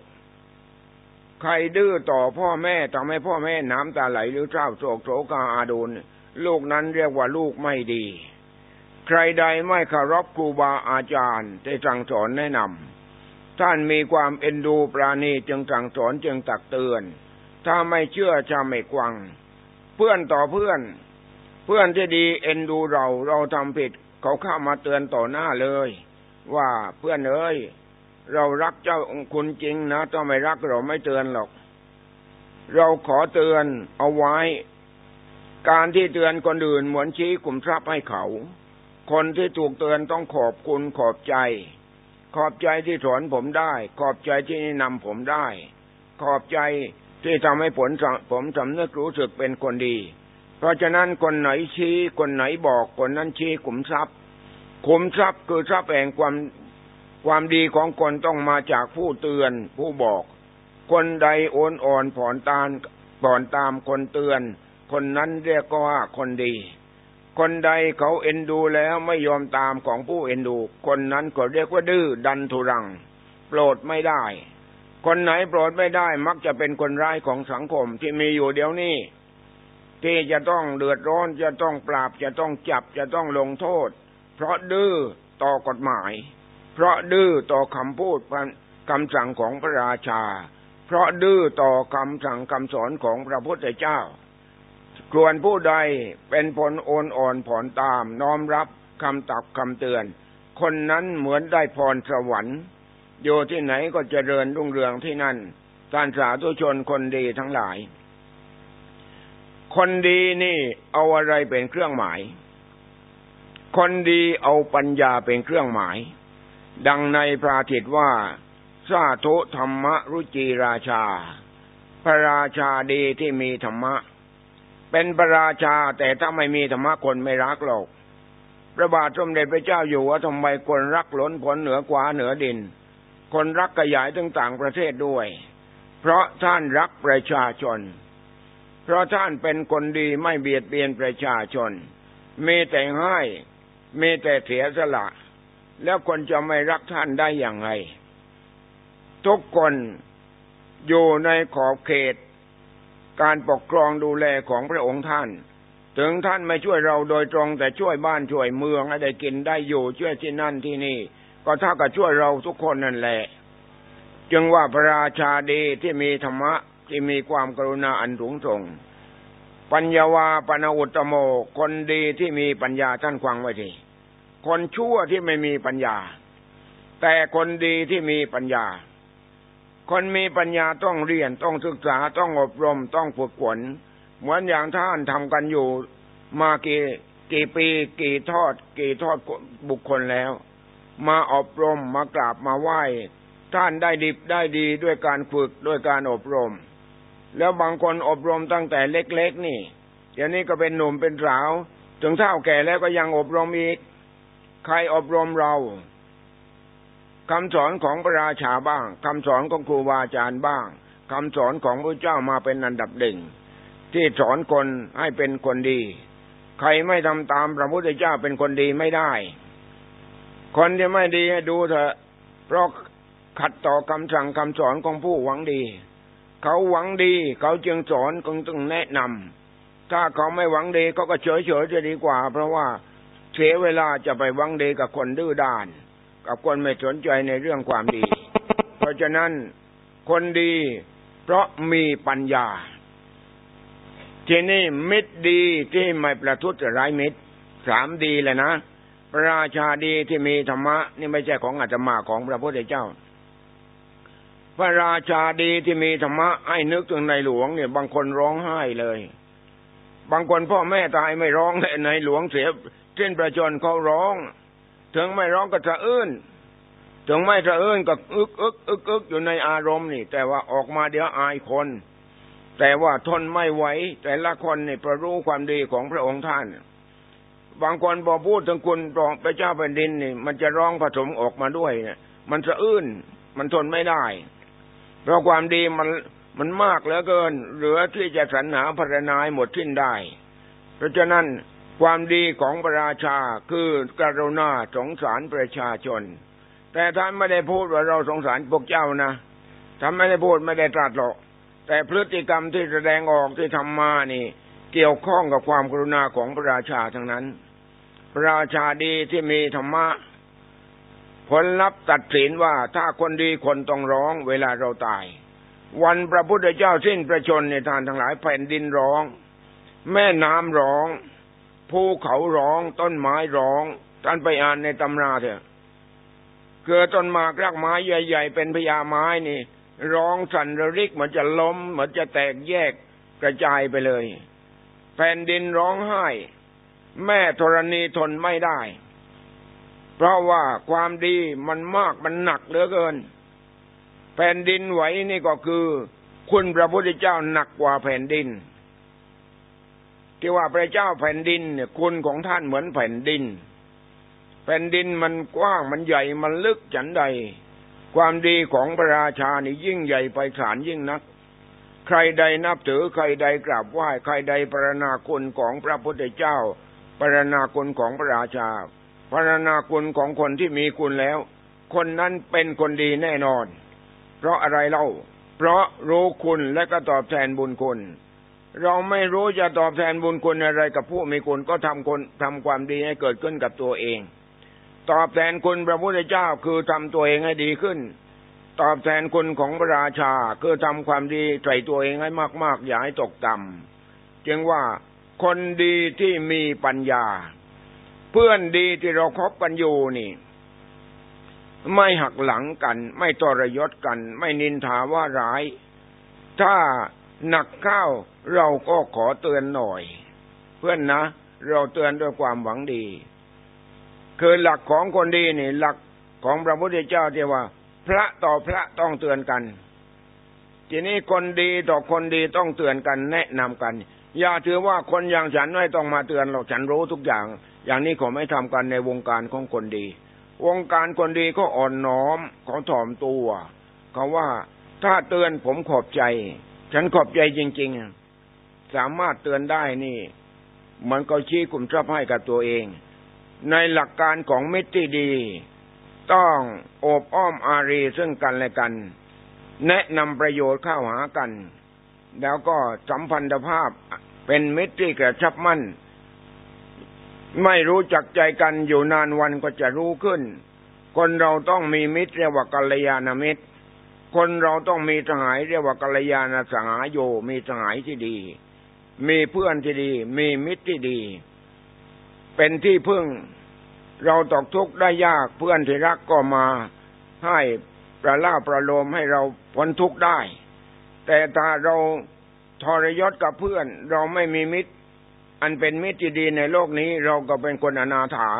ใครดื้อต่อพ่อแม่ทำให้พ่อแม่น้ำตาไหลหรือเศร้าโศกโศกาอาดูนลูกนั้นเรียกว่าลูกไม่ดี ใครใดไม่เคารพครูบาอาจารย์ได้สั่งสอนแนะนำท่านมีความเอ็นดูปราณีจึงสั่งสอนจึงตักเตือน ถ้าไม่เชื่อจะไม่กวัง เพื่อนต่อเพื่อน เพื่อนที่ดีเอ็นดูเราเราทำผิด เขาเข้ามาเตือนต่อหน้าเลย ว่าเพื่อนเอ้ยเรารักเจ้าคุณจริงนะถ้าไม่รักเราไม่เตือนหรอก เราขอเตือนเอาไว้ การที่เตือนคนอื่นเหมือนชี้กลุ่มทรัพย์ให้เขา คนที่ถูกเตือนต้องขอบคุณขอบใจ ขอบใจที่สอนผมได้ ขอบใจที่แนะนำผมได้ ขอบใจที่ทำให้ผลผมสำนึกรู้สึกเป็นคนดี เพราะฉะนั้นคนไหนชี้คนไหนบอกคนนั้นชี้ขุมทรัพย์ขุมทรัพย์คือทรัพย์แห่งความความดีของคนต้องมาจากผู้เตือนผู้บอก คนใดโอนอ่อนผ่อนตานผ่อนตามคนเตือน คนนั้นเรียกว่าคนดี คนใดเขาเอ็นดูแล้วไม่ยอมตามของผู้เอ็นดู คนนั้นก็เรียกว่าดื้อดันทุรัง โปรดไม่ได้ คนไหนโปรดไม่ได้มักจะเป็นคนร้ายของสังคมที่มีอยู่เดี๋ยวนี้ ที่จะต้องเดือดร้อนจะต้องปราบจะต้องจับจะต้องลงโทษ เพราะดื้อต่อกฎหมาย เพราะดื้อต่อคำพูดคำสั่งของพระราชา เพราะดื้อต่อคำสั่งคำสอนของพระพุทธเจ้า ควรผู้ใดเป็นผลโอนอ่อนผ่อนตาม น้อมรับคำตักคำเตือน คนนั้นเหมือนได้พรสวรรค์อยู่ที่ไหนก็เจริญรุ่งเรืองที่นั่นท่านสาธุชนคนดีทั้งหลาย คนดีนี่เอาอะไรเป็นเครื่องหมาย คนดีเอาปัญญาเป็นเครื่องหมาย ดังในพระทิตว่า สาธุธรรมรุจีราชา พระราชาดีที่มีธรรมะ เป็นพระราชาแต่ถ้าไม่มีธรรมะคนไม่รักหรอกพระบาทสมเด็จพระเจ้าอยู่ว่าทำไมคนรักล้นผลเหนือกว่าเหนือดิน คนรักขยายถึงต่างประเทศด้วย เพราะท่านรักประชาชน เพราะท่านเป็นคนดีไม่เบียดเบียนประชาชน มีแต่ให้มีแต่เสียสละ แล้วคนจะไม่รักท่านได้อย่างไร ทุกคนอยู่ในขอบเขต การปกครองดูแลของพระองค์ท่าน ถึงท่านไม่ช่วยเราโดยตรงแต่ช่วยบ้านช่วยเมืองให้ได้กินได้อยู่ช่วยที่นั่นที่นี่ ก็เท่ากับช่วยเราทุกคนนั่นแหละ จึงว่าพระราชาดีที่มีธรรมะที่มีความกรุณาอันสูงส่ง ปัญญาวาปนอุตโม คนดีที่มีปัญญาท่านควังไว้ทีคนชั่วที่ไม่มีปัญญา แต่คนดีที่มีปัญญา คนมีปัญญาต้องเรียนต้องศึกษาต้องอบรมต้องฝึกฝนเหมือนอย่างท่านทำกันอยู่ มากี่กี่ปีกี่ทอด กี่ทอดบุคคลแล้ว มาอบรมมากราบมาไหว้ท่านได้ดิบได้ดีด้วยการฝึกด้วยการอบรม แล้วบางคนอบรมตั้งแต่เล็กๆนี่เดี๋ยวนี้ก็เป็นหนุ่มเป็นสาว ถึงเท่าแก่แล้วก็ยังอบรมอีก ใครอบรมเรา คำสอนของพระราชาบ้างคำสอนของครูบาอาจารย์บ้างคำสอนของพระเจ้ามาเป็นอันดับหนึ่งที่สอนคนให้เป็นคนดี ใครไม่ทำตามพระพุทธเจ้าเป็นคนดีไม่ได้ คนที่ไม่ดีให้ดูเถอะเพราะขัดต่อคำสั่งคำสอนของผู้หวังดี เขาหวังดี เขาจึงสอนคงต้องแนะนำถ้าเขาไม่หวังดีเขาก็เฉยเฉยจะดีกว่า เพราะว่าเสียเวลาจะไปหวังดีกับคนดื้อด้าน กับคนไม่สนใจในเรื่องความดี เพราะฉะนั้นคนดี เพราะมีปัญญา ที่นี่มิตรดีที่ไม่ประทุษร้ายมิตรสามดีเลยนะพระราชาดีที่มีธรรมะ นี่ไม่ใช่ของอาตมาของพระพุทธเจ้า พระราชาดีที่มีธรรมะให้นึกถึงในหลวงเนี่ย บางคนร้องไห้เลย บางคนพ่อแม่ตายไม่ร้องเลยในหลวงเสียเช่นประชนเขาร้อง ถึงไม่ร้องก็จะอื้นถึงไม่จะอื้นก็อึกอึกอึกอึกอยู่ในอารมณ์นี่ แต่ว่าออกมาเดี๋ยวอายคน แต่ว่าทนไม่ไหวแต่ละคนนี่ประรู้ความดีของพระองค์ท่าน บางคนพอพูดถึงคุณรองพระเจ้าแผ่นดินนี่ มันจะร้องผสมออกมาด้วยเนี่ย มันสะอื้นมันทนไม่ได้ เพราะความดีมันมันมากเหลือเกิน เหลือที่จะสรรหาพรรณายหมดทิ้นได้ เพราะฉะนั้น ความดีของพระราชาคือกรุณาสงสารประชาชน แต่ท่านไม่ได้พูดว่าเราสงสารพวกเจ้านะท่านไม่ได้พูดไม่ได้ตรัสหรอกแต่พฤติกรรมที่แสดงออกที่ทำมานี่ เกี่ยวข้องกับความกรุณาของพระราชาทั้งนั้น พระราชาดีที่มีธรรมะผลลัพธ์ตัดสินว่าถ้าคนดีคนต้องร้องเวลาเราตาย วันพระพุทธเจ้าสิ้นประชนในทานทั้งหลายแผ่นดินร้อง แม่น้ำร้อง ภูเขาร้องต้นไม้ร้อง ท่านไปอ่านในตำราเถอะเกิดต้นมากรากไม้ใหญ่ ๆ เป็นพญาไม้นี่ ร้องสั่นระริกเหมือนจะล้มเหมือนจะแตกแยกกระจายไปเลย แผ่นดินร้องไห้ แม่ธรณีทนไม่ได้ เพราะว่าความดีมันมากมันหนักเหลือเกิน แผ่นดินไหวนี่ก็คือ คุณพระพุทธเจ้าหนักกว่าแผ่นดิน ที่ว่าพระเจ้าแผ่นดินเนี่ยคุณของท่านเหมือนแผ่นดิน แผ่นดินมันกว้างมันใหญ่มันลึกจันใด ความดีของพระราชานี่ยิ่งใหญ่ไปศาลยิ่งนัก ใครใดนับถือใครใดกราบไหว้ใครใดปรณาคุณของพระพุทธเจ้าปรณาคุณของพระราชาปรณาคุณของคนที่มีคุณแล้ว คนนั้นเป็นคนดีแน่นอน เพราะอะไรเล่า เพราะรู้คุณและก็ตอบแทนบุญคุณ เราไม่รู้จะตอบแทนบุญคุณอะไรกับผู้มีคุณก็ทำคนทำความดีให้เกิดขึ้นกับตัวเอง ตอบแทนคุณพระพุทธเจ้าคือทำตัวเองให้ดีขึ้น ตอบแทนคุณของพระราชาคือทำความดีใส่ตัวเองให้มากๆ อย่าให้ตกต่ำจึงว่าคนดีที่มีปัญญา เพื่อนดีที่เราคบกันอยู่นี่ ไม่หักหลังกัน ไม่ตรยศกัน ไม่นินทาว่าร้าย ถ้า หนักเข้าเราก็ขอเตือนหน่อย เพื่อนนะ เราเตือนด้วยความหวังดี คือหลักของคนดีนี่ หลักของพระพุทธเจ้าที่ว่า พระต่อพระต้องเตือนกัน ทีนี้คนดีต่อคนดีต้องเตือนกันแนะนำกัน อย่าถือว่าคนอย่างฉันไม่ต้องมาเตือนเราฉันรู้ทุกอย่าง อย่างนี้เขาไม่ทำกันในวงการของคนดี วงการคนดีก็อ่อนน้อมเขาถ่อมตัวเขาว่าถ้าเตือนผมขอบใจ ฉันขอบใจจริงๆ สามารถเตือนได้นี่ มันก็ชี้คุมทรัพย์ให้กับตัวเอง ในหลักการของมิตรที่ดี ต้องโอบอ้อมอารีซึ่งกันและกัน แนะนำประโยชน์เข้าหากัน แล้วก็สัมพันธภาพเป็นมิตรที่กระชับมั่น ไม่รู้จักใจกันอยู่นานวันก็จะรู้ขึ้น คนเราต้องมีมิตรเรียกว่ากัลยาณมิตร คนเราต้องมีสหายเรียกว่ากัลยาณสหายโยมีสหายที่ดี มีเพื่อนที่ดี มีมิตรที่ดี เป็นที่พึ่ง เราตกทุกข์ได้ยากเพื่อนที่รักก็มาให้ประล่าประโลมให้เราพ้นทุกข์ได้ แต่ถ้าเราทรยศกับเพื่อน เราไม่มีมิตร อันเป็นมิตรที่ดีในโลกนี้ เราก็เป็นคนอนาถา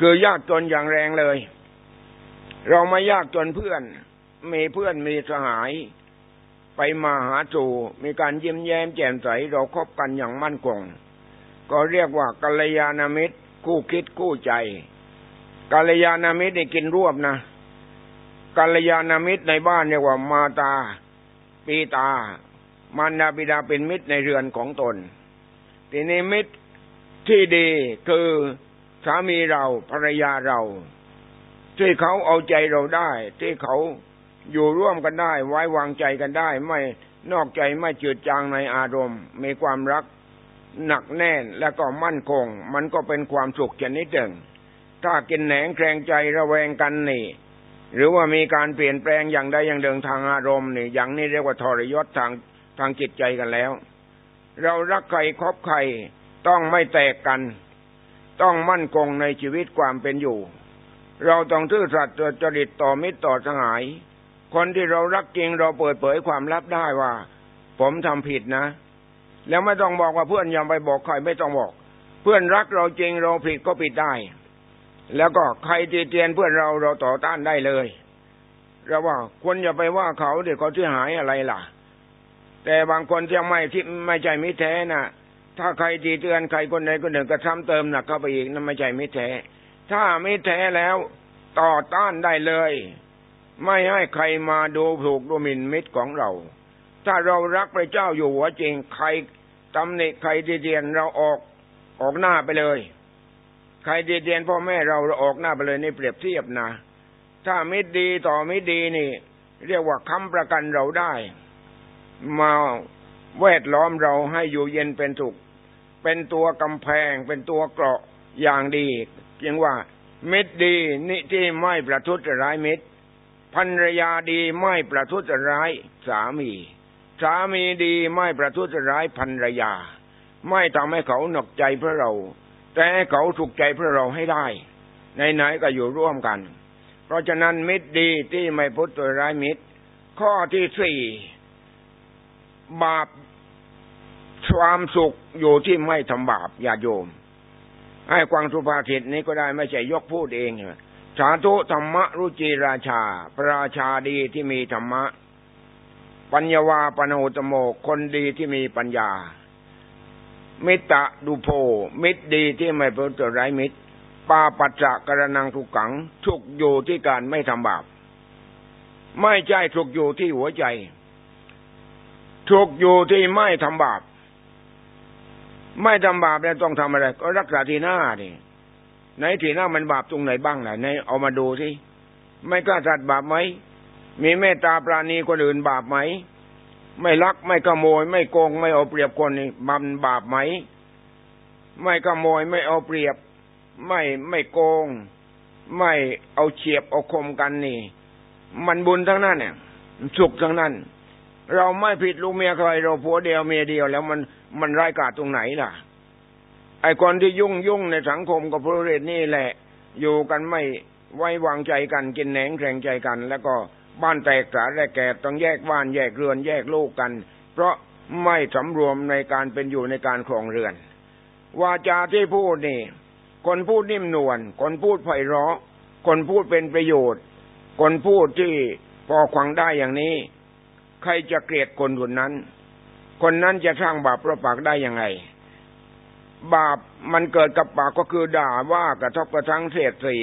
คือยากจนอย่างแรงเลย เราไม่ยากจนเพื่อน มีเพื่อนมีสหาย ไปมาหาสู่มีการยิ้มแย้มแจ่มใสเราคบกันอย่างมั่นคงก็เรียกว่ากัลยาณมิตรคู่คิดคู่ใจกัลยาณมิตรได้กินรวบนะกัลยาณมิตรในบ้านเรียกว่ามาตาปีตา มารดาบิดาเป็นมิตรในเรือนของตน ทีนี้มิตรที่ดีคือสามีเราภรรยาเรา ที่เขาเอาใจเราได้ ที่เขา อยู่ร่วมกันได้ ไว้วางใจกันได้ ไม่นอกใจไม่จืดจางในอารมณ์ มีความรักหนักแน่นและก็มั่นคง มันก็เป็นความสุขชนิดหนึ่ง ถ้ากินแหนงแคลงใจระแวงกันนี่ หรือว่ามีการเปลี่ยนแปลงอย่างใดอย่างหนึ่งทางอารมณ์นี่อย่างนี้เรียกว่าทรยศทางทางจิตใจกันแล้ว เรารักใครคบใครต้องไม่แตกกัน ต้องมั่นคงในชีวิตความเป็นอยู่ เราต้องทื่อสัตย์จริตต่อมิตรต่อสหาย คนที่เรารักจริงเราเปิดเผยความลับได้ว่า ผมทำผิดนะ แล้วไม่ต้องบอกว่าเพื่อนยังไปบอกใครไม่ต้องบอก เพื่อนรักเราจริงเราผิดก็ผิดได้ แล้วก็ใครตีเตียนเพื่อนเราเราต่อต้านได้เลยเราว่าคนอย่าไปว่าเขาเดี๋ยวเขาที่หายอะไรล่ะ แต่บางคนที่ไม่ที่ไม่ใจมิแท้นะ่ะ ถ้าใครทีเตือนใครคนใดคนหนึ่งก็ซ้ำเติมหนักเข้าไปอีกนั่นไม่ใช่มิแท้ ถ้าไมิตรแท้แล้วต่อต้านได้เลย ไม่ให้ใครมาดูถูกดูหมิ่นมิตรของเรา ถ้าเรารักพระเจ้าอยู่หัวจริงใครตำหนิใครดีเดียนเราออกออกหน้าไปเลย ใครดีเดียนพ่อแม่เราเราออกหน้าไปเลยนี่เปรียบเทียบนะ ถ้ามิตรดีต่อมิตรดีนี่ เรียกว่าค้ำประกันเราได้ มาแวดล้อมเราให้อยู่เย็นเป็นสุขเป็นตัวกำแพงเป็นตัวเกราะอย่างดีเพียงว่ามิตรดีนี่ที่ไม่ประทุษร้ายมิตร ภรรยาดีไม่ประทุษร้าย สามี สามีดีไม่ประทุษร้ายภรรยา ไม่ทำให้เขาหนักใจเพื่อเรา แต่ให้เขาสุขใจเพื่อเราให้ได้ไหนๆก็อยู่ร่วมกัน เพราะฉะนั้นมิตรดีที่ไม่พุทธร้ายมิตร ข้อที่สี่บาปความสุขอยู่ที่ไม่ทำบาปอย่าโยม ให้กวางสุภาษิตนี้ก็ได้ไม่ใช่ยกพูดเอง สาธุธรรมรุจิราชา พระราชาดีที่มีธรรมะ ปัญญาวาปโนตโมคนดีที่มีปัญญา มิตะดุโพ มิตรดีที่ไม่เป็นตัวไร้มิตร ปาปัจจะกระนังทุกขังทุกอยู่ที่การไม่ทำบาป ไม่ใช่ทุกอยู่ที่หัวใจ ทุกอยู่ที่ไม่ทำบาป ไม่ทำบาปแล้วต้องทำอะไร ก็รักษาทีหน้าดิ ไหนทีน้ามันบาปตรงไหนบ้างล่ะในเอามาดูสิไม่กล้าสัตว์บาปไหมมีเมตตาปราณีคนอื่นบาปไหม ไม่ลักไม่ขโมย ไม่โกงไม่เอาเปรียบคนนี่มันบาปไหม ไม่ขโมยไม่เอาเปรียบ ไม่ไม่โกง ไม่เอาเฉียบเอาคมกันนี่ มันบุญทั้งนั้นเนี่ยสุขทั้งนั้น เราไม่ผิดลูกเมียใครเราผัวเดียวเมียเดียวแล้วมันมันไร้กาจตรงไหนล่ะ ไอ้คนที่ยุ่งยุ่งในสังคมกับพระเรศนี่แหละ อยู่กันไม่ไว้วางใจกันกินแหนงแข่งใจกัน แล้วก็บ้านแตกสาแลกแก่ต้องแยกบ้านแยกเรือนแยกลูกกัน เพราะไม่สำรวมในการเป็นอยู่ในการครองเรือน วาจาที่พูดนี่ คนพูดนิ่มนวลคนพูดไพเราะ คนพูดเป็นประโยชน์ คนพูดที่พอควังได้อย่างนี้ ใครจะเกลียดคนคนนั้น คนนั้นจะสร้างบาปเพราะปากได้ยังไง บาปมันเกิดกับปากก็คือด่าว่ากระทบกระทั่งเสียดสี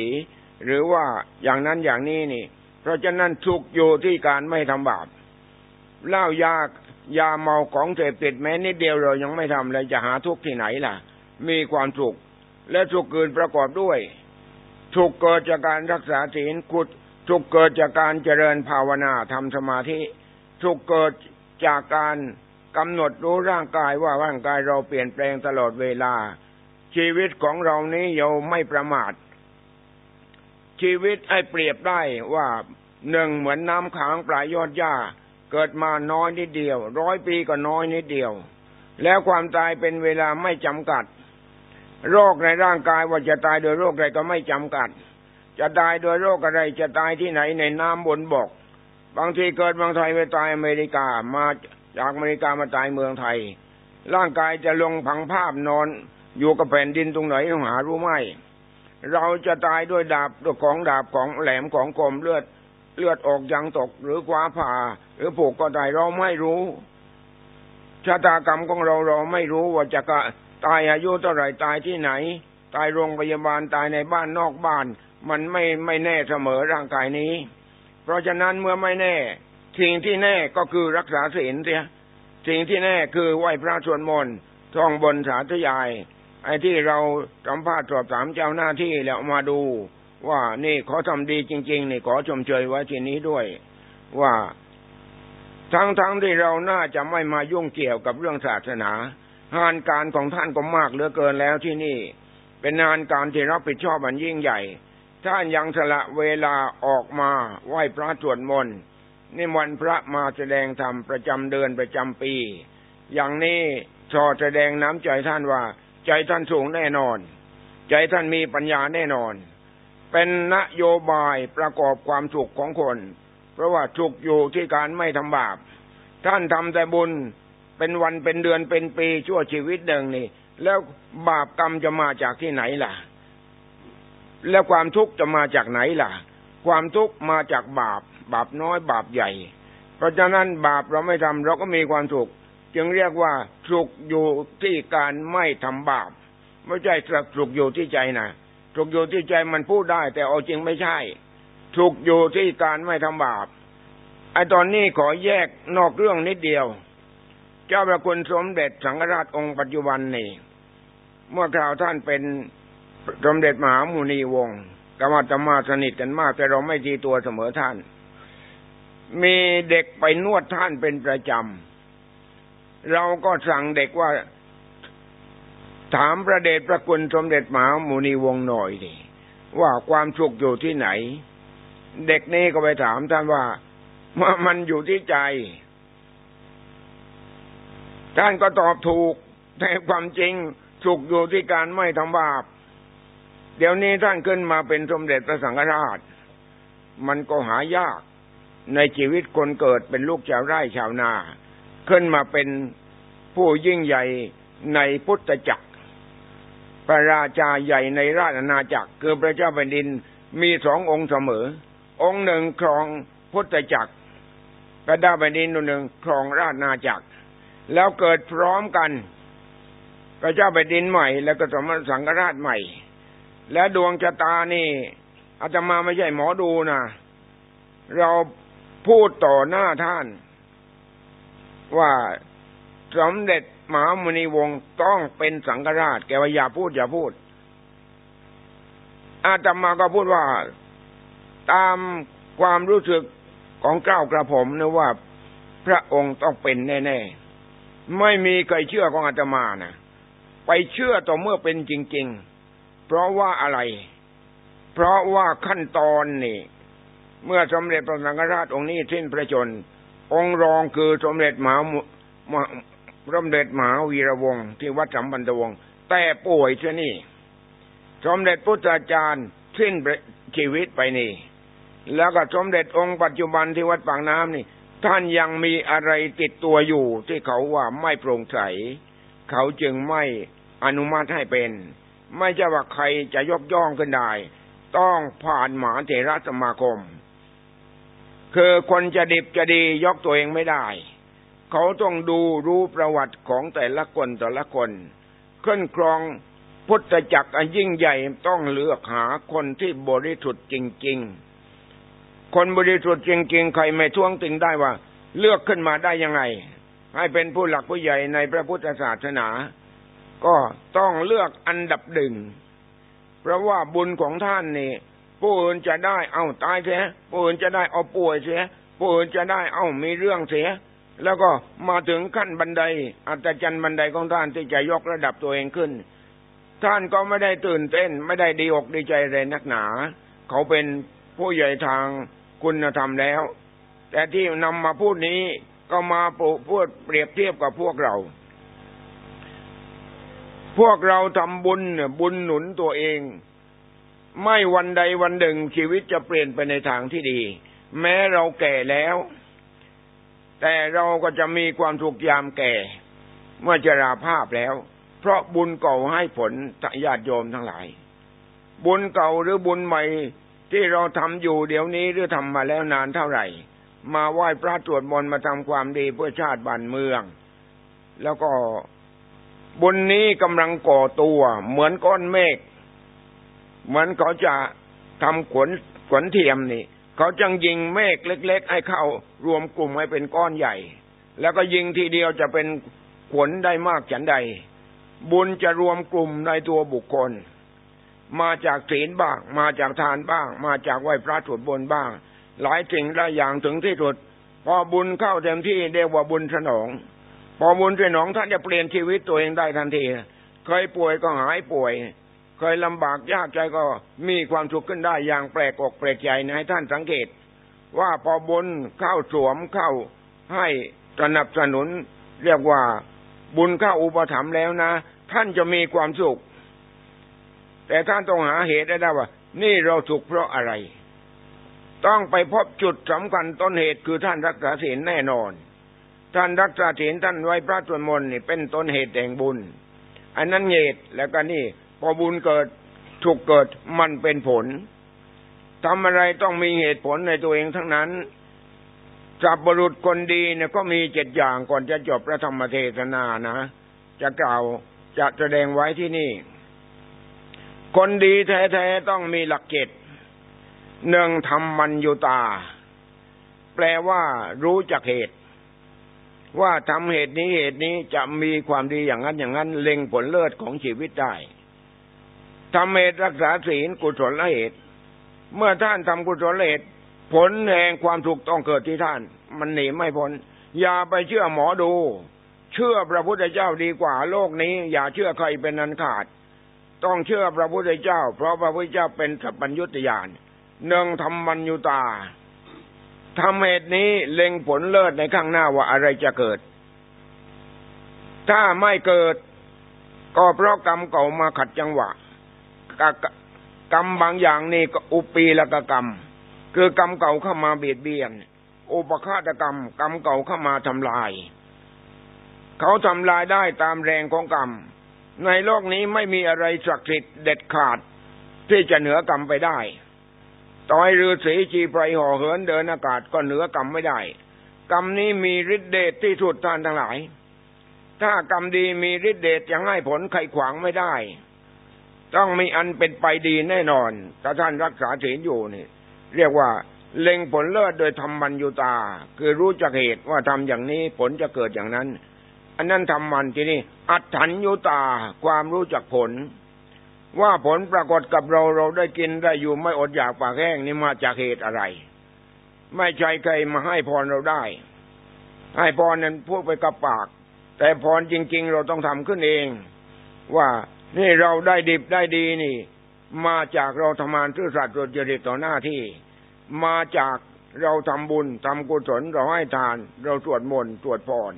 หรือว่าอย่างนั้นอย่างนี้นี่ เพราะฉะนั้นทุกอยู่ที่การไม่ทำบาปเล่ายากยาเมาของเสพติดแม้นิดเดียวเรายังไม่ทำเลยจะหาทุกที่ไหนล่ะ มีความสุข และทุกเกินประกอบด้วยทุกเกิดจากการรักษาศีลกุศทุกเกิดจากการเจริญภาวนาทำสมาธิสุขเกิดจากการ กำหนดรู้ร่างกายว่าร่างกายเราเปลี่ยนแปลงตลอดเวลา ชีวิตของเรานี้เราไม่ประมาท ชีวิตให้เปรียบได้ว่าหนึ่งเหมือนน้ำขังปลายยอดหญ้า เกิดมาน้อยนิดเดียว ร้อยปีก็น้อยนิดเดียว แล้วความตายเป็นเวลาไม่จำกัด โรคในร่างกายว่าจะตายโดยโรคใดก็ไม่จำกัด จะตายโดยโรคอะไรจะตายที่ไหนในน้ำบนบก บางทีเกิดเมืองไทยไปตายอเมริกามา จากอเมริกามาตายเมืองไทย ร่างกายจะลงพังภาพนอน อยู่กับแผ่นดินตรงไหนหารู้ไหมเราจะตายด้วยดาบด้วยของดาบของแหลมของคมเลือดเลือดออกยังตกหรือคว้าผ่า หรือผูกก็ตายเราไม่รู้ชะตากรรมของเราเราไม่รู้ว่าจะกะตายอายุเท่าไหร่ตายที่ไหน ตายโรงพยาบาลตายในบ้านนอกบ้าน มันไม่ไม่แน่เสมอร่างกายนี้ เพราะฉะนั้นเมื่อไม่แน่ สิ่งที่แน่ก็คือรักษาศีลเสียสิ่งที่แน่คือไหว้พระสวดมนต์ท่องบนสาธยาย ไอ้ที่เราสัมภาษณ์สอบถามเจ้าหน้าที่แล้วมาดู ว่านี่ขอทำดีจริง ๆ นี่ขอชมเชยไว้ที่นี้ด้วย ว่าทั้งๆทที่เราน่าจะไม่มายุ่งเกี่ยวกับเรื่องศาสนา งานการของท่านก็มากเหลือเกินแล้วที่นี่ เป็นงานการที่รับผิดชอบอันยิ่งใหญ่ ท่านยังสละเวลาออกมาไหว้พระสวดมนต์ นิมนต์พระมาแสดงธรรมประจำเดือนประจำปี อย่างนี้ชอแสดงน้ำใจท่านว่า ใจท่านสูงแน่นอน ใจท่านมีปัญญาแน่นอน เป็นนโยบายประกอบความสุขของคน เพราะว่าสุขอยู่ที่การไม่ทำบาป ท่านทำแต่บุญเป็นวันเป็นเดือนเป็นปีชั่วชีวิตหนึ่งนี่ แล้วบาปกรรมจะมาจากที่ไหนล่ะ แล้วความทุกข์จะมาจากไหนล่ะ ความทุกข์มาจากบาป บาปน้อยบาปใหญ่ เพราะฉะนั้นบาปเราไม่ทำเราก็มีความสุข จึงเรียกว่าสุขอยู่ที่การไม่ทำบาป ไม่ใช่สุขอยู่ที่ใจนะสุขอยู่ที่ใจมันพูดได้ แต่เอาจริงไม่ใช่สุขอยู่ที่การไม่ทำบาปไอตอนนี้ขอแยกนอกเรื่องนิดเดียว เจ้าพระคุณสมเด็จสังฆราชองค์ปัจจุบันนี่เมื่อคราวท่านเป็นสมเด็จมหามุนีวงศ์กรรมตมาสนิทกันมาก แต่เราไม่ทีตัวเสมอท่าน มีเด็กไปนวดท่านเป็นประจำ เราก็สั่งเด็กว่า ถามพระเดชพระคุณสมเด็จมหามุนีวงหน่อยดิว่าความสุขอยู่ที่ไหน เด็กนี่ก็ไปถามท่านว่าว่ามันอยู่ที่ใจ ท่านก็ตอบถูก แต่ความจริงสุขอยู่ที่การไม่ทำบาป เดี๋ยวนี้ท่านขึ้นมาเป็นสมเด็จพระสังฆราช มันก็หายาก ในชีวิตคนเกิดเป็นลูกชาวไร่ชาวนา ขึ้นมาเป็นผู้ยิ่งใหญ่ในพุทธจักร พระราชาใหญ่ในราชอาณาจักร คือพระเจ้าแผ่นดินมีสององค์เสมอ องค์หนึ่งครองพุทธจักร พระเจ้าแผ่นดินหนึ่งครองราชอาณาจักร แล้วเกิดพร้อมกัน พระเจ้าแผ่นดินใหม่ แล้วก็สมณสังฆราชใหม่ และดวงชะตานี่อาตมาไม่ใช่หมอดูนะเรา พูดต่อหน้าท่าน ว่าสมเด็จมหามุนีวงศ์ต้องเป็นสังฆราช แกว่าอย่าพูดอย่าพูด อาตมาก็พูดว่าตามความรู้สึกของเจ้ากระผมนะว่าพระองค์ต้องเป็นแน่ ๆ ไม่มีใครเชื่อของอาตมานะไปเชื่อต่อเมื่อเป็นจริง ๆ เพราะว่าอะไร เพราะว่าขั้นตอนนี่ เมื่อสมเด็จพระสังฆราชองค์นี้สิ้นพระชน องค์รองคือสมเด็จมหาสมเด็จมหาวีระวงศ์ที่วัดสัมพันธวงศ์แต่ป่วยเช่นี่สมเด็จพุทธาจารย์สิ้นชีวิตไปนี่แล้วก็สมเด็จองค์ปัจจุบันที่วัดปากน้ำนี่ ท่านยังมีอะไรติดตัวอยู่ที่เขาว่าไม่โปร่งใส เขาจึงไม่อนุมัติให้เป็น ไม่ใช่ว่าใครจะยกย่องขึ้นได้ ต้องผ่านหมาเถระสมาคม คือคนจะดิบจะดียกตัวเองไม่ได้ เขาต้องดูรู้ประวัติของแต่ละคนแต่ละคนขึ้นครองพุทธจักรอันยิ่งใหญ่ต้องเลือกหาคนที่บริสุทธิ์จริง ๆ คนบริสุทธิ์จริง ๆ ใครไม่ท้วงติงได้ว่า เลือกขึ้นมาได้ยังไง ให้เป็นผู้หลักผู้ใหญ่ในพระพุทธศาสนา ก็ต้องเลือกอันดับหนึ่งเพราะว่าบุญของท่านนี่ ผู้อื่นจะได้เอาตายเสียผู้อื่นจะได้เอาป่วยเสียผู้อื่นจะได้เอามีเรื่องเสีย แล้วก็มาถึงขั้นบันได อัตจันบันไดของท่านที่จะยกระดับตัวเองขึ้น ท่านก็ไม่ได้ตื่นเต้น ไม่ได้ดีอกดีใจเลยนักหนา เขาเป็นผู้ใหญ่ทางคุณธรรมแล้ว แต่ที่นำมาพูดนี้ก็มาพูดเปรียบเทียบกับพวกเรา พวกเราทำบุญเนี่ยบุญหนุนตัวเอง ไม่วันใดวันหนึ่งชีวิตจะเปลี่ยนไปในทางที่ดี แม้เราแก่แล้ว แต่เราก็จะมีความทุกข์ยามแก่ เมื่อจะราภาพแล้ว เพราะบุญเก่าให้ผลญาติโยมทั้งหลาย บุญเก่าหรือบุญใหม่ที่เราทำอยู่เดี๋ยวนี้หรือทำมาแล้วนานเท่าไหร่ มาไหว้พระตรวจมนต์มาทำความดีเพื่อชาติบ้านเมือง แล้วก็บุญนี้กำลังก่อตัว เหมือนก้อนเมฆ เหมือนเขาจะทำขนขนเทียมนี่ เขาจังยิงเมฆเล็ก ๆ ให้เข้ารวมกลุ่มให้เป็นก้อนใหญ่ แล้วก็ยิงทีเดียวจะเป็นขนได้มากฉันใด บุญจะรวมกลุ่มในตัวบุคคล มาจากศีลบ้าง มาจากทานบ้าง มาจากไหวพระถุดบนบ้าง หลายสิ่งหลายอย่างถึงที่สุด พอบุญเข้าเต็มที่เรียกว่าบุญสนอง พอบุญเป็นหนองท่านจะเปลี่ยนชีวิตตัวเองได้ทันที เคยป่วยก็หายป่วย เคยลำบากยากใจก็มีความสุขขึ้นได้อย่างแปลกอกแปลกใจนะให้ท่านสังเกต ว่าพอบุญเข้าสวมเข้าให้สนับสนุน เรียกว่าบุญเข้าอุปถัมภ์แล้วนะ ท่านจะมีความสุข แต่ท่านต้องหาเหตุได้ได้ว่า นี่เราสุขเพราะอะไร ต้องไปพบจุดสำคัญต้นเหตุคือท่านรักษาศีลแน่นอน ท่านรักษาศีลท่านไว้พระตวนมนนี่เป็นต้นเหตุแห่งบุญ อันนั้นเหตุแล้วก็นี่ พอบุญเกิดถูกเกิดมันเป็นผลทำอะไรต้องมีเหตุผลในตัวเองทั้งนั้นสับบรุษคนดีเนี่ยก็มีเจ็ดอย่างก่อนจะจบพระธรรมเทศนานะ จะกล่าวจะแสดงไว้ที่นี่ คนดีแท้ๆต้องมีหลักเกตหนึ่งทำมันอยุตา แปลว่ารู้จักเหตุ ว่าทำเหตุนี้เหตุนี้จะมีความดีอย่างนั้นอย่างนั้น เล็งผลเลิศของชีวิตได้ ทำเหตุรักษาศีลกุศลละเหตุ เมื่อท่านทำกุศลเหตุ ผลแห่งความถูกต้องเกิดที่ท่าน มันหนีไม่พ้นอย่าไปเชื่อหมอดู เชื่อพระพุทธเจ้าดีกว่าโลกนี้ อย่าเชื่อใครเป็นนันขาด ต้องเชื่อพระพุทธเจ้า เพราะพระพุทธเจ้าเป็นสัพพัญญุตยานหนึ่งทำมัญญุตาทำเหตุนี้เล็งผลเลิศในข้างหน้าว่าอะไรจะเกิด ถ้าไม่เกิด ก็เพราะกรรมเก่ามาขัดจังหวะ กรรมบางอย่างนี่ก็อุปีละกกรรม คือกรรมเก่าเข้ามาเบียดเบียนอุปฆาตกรรม กรรมเก่าเข้ามาทำลาย เขาทำลายได้ตามแรงของกรรม ในโลกนี้ไม่มีอะไรศักดิ์สิทธิ์เด็ดขาด ที่จะเหนือกรรมไปได้ ต่อยฤาษีจีไพรห่อเหินเดินอากาศก็เหนือกรรมไม่ได้ กรรมนี้มีฤทธิเดชที่สุดท่านทั้งหลาย ถ้ากรรมดีมีฤทธิเดชยังให้ผลใครขวางไม่ได้ ต้องมีอันเป็นไปดีแน่นอน ถ้าท่านรักษาศีลอยู่นี่ เรียกว่าเล็งผลเลิศโดยทำมันยุตา คือรู้จักเหตุว่าทำอย่างนี้ผลจะเกิดอย่างนั้น อันนั้นทำมันที่นี่ อัตถัญยุตาความรู้จักผล ว่าผลปรากฏกับเราเราได้กินได้อยู่ไม่อดอยากปากแห้งนี่มาจากเหตุอะไร ไม่ใช่ใครมาให้พรเราได้ ให้พรนั้นพูดไปกับปาก แต่พรจริง ๆ เราต้องทำขึ้นเอง ว่า นี่เราได้ดิบได้ดีนี่ มาจากเราทำงานทื่อสัตย์รจริตต่อหน้าที่ มาจากเราทำบุญทำกุศลเราให้ทาน เราสวดมนต์สวดพร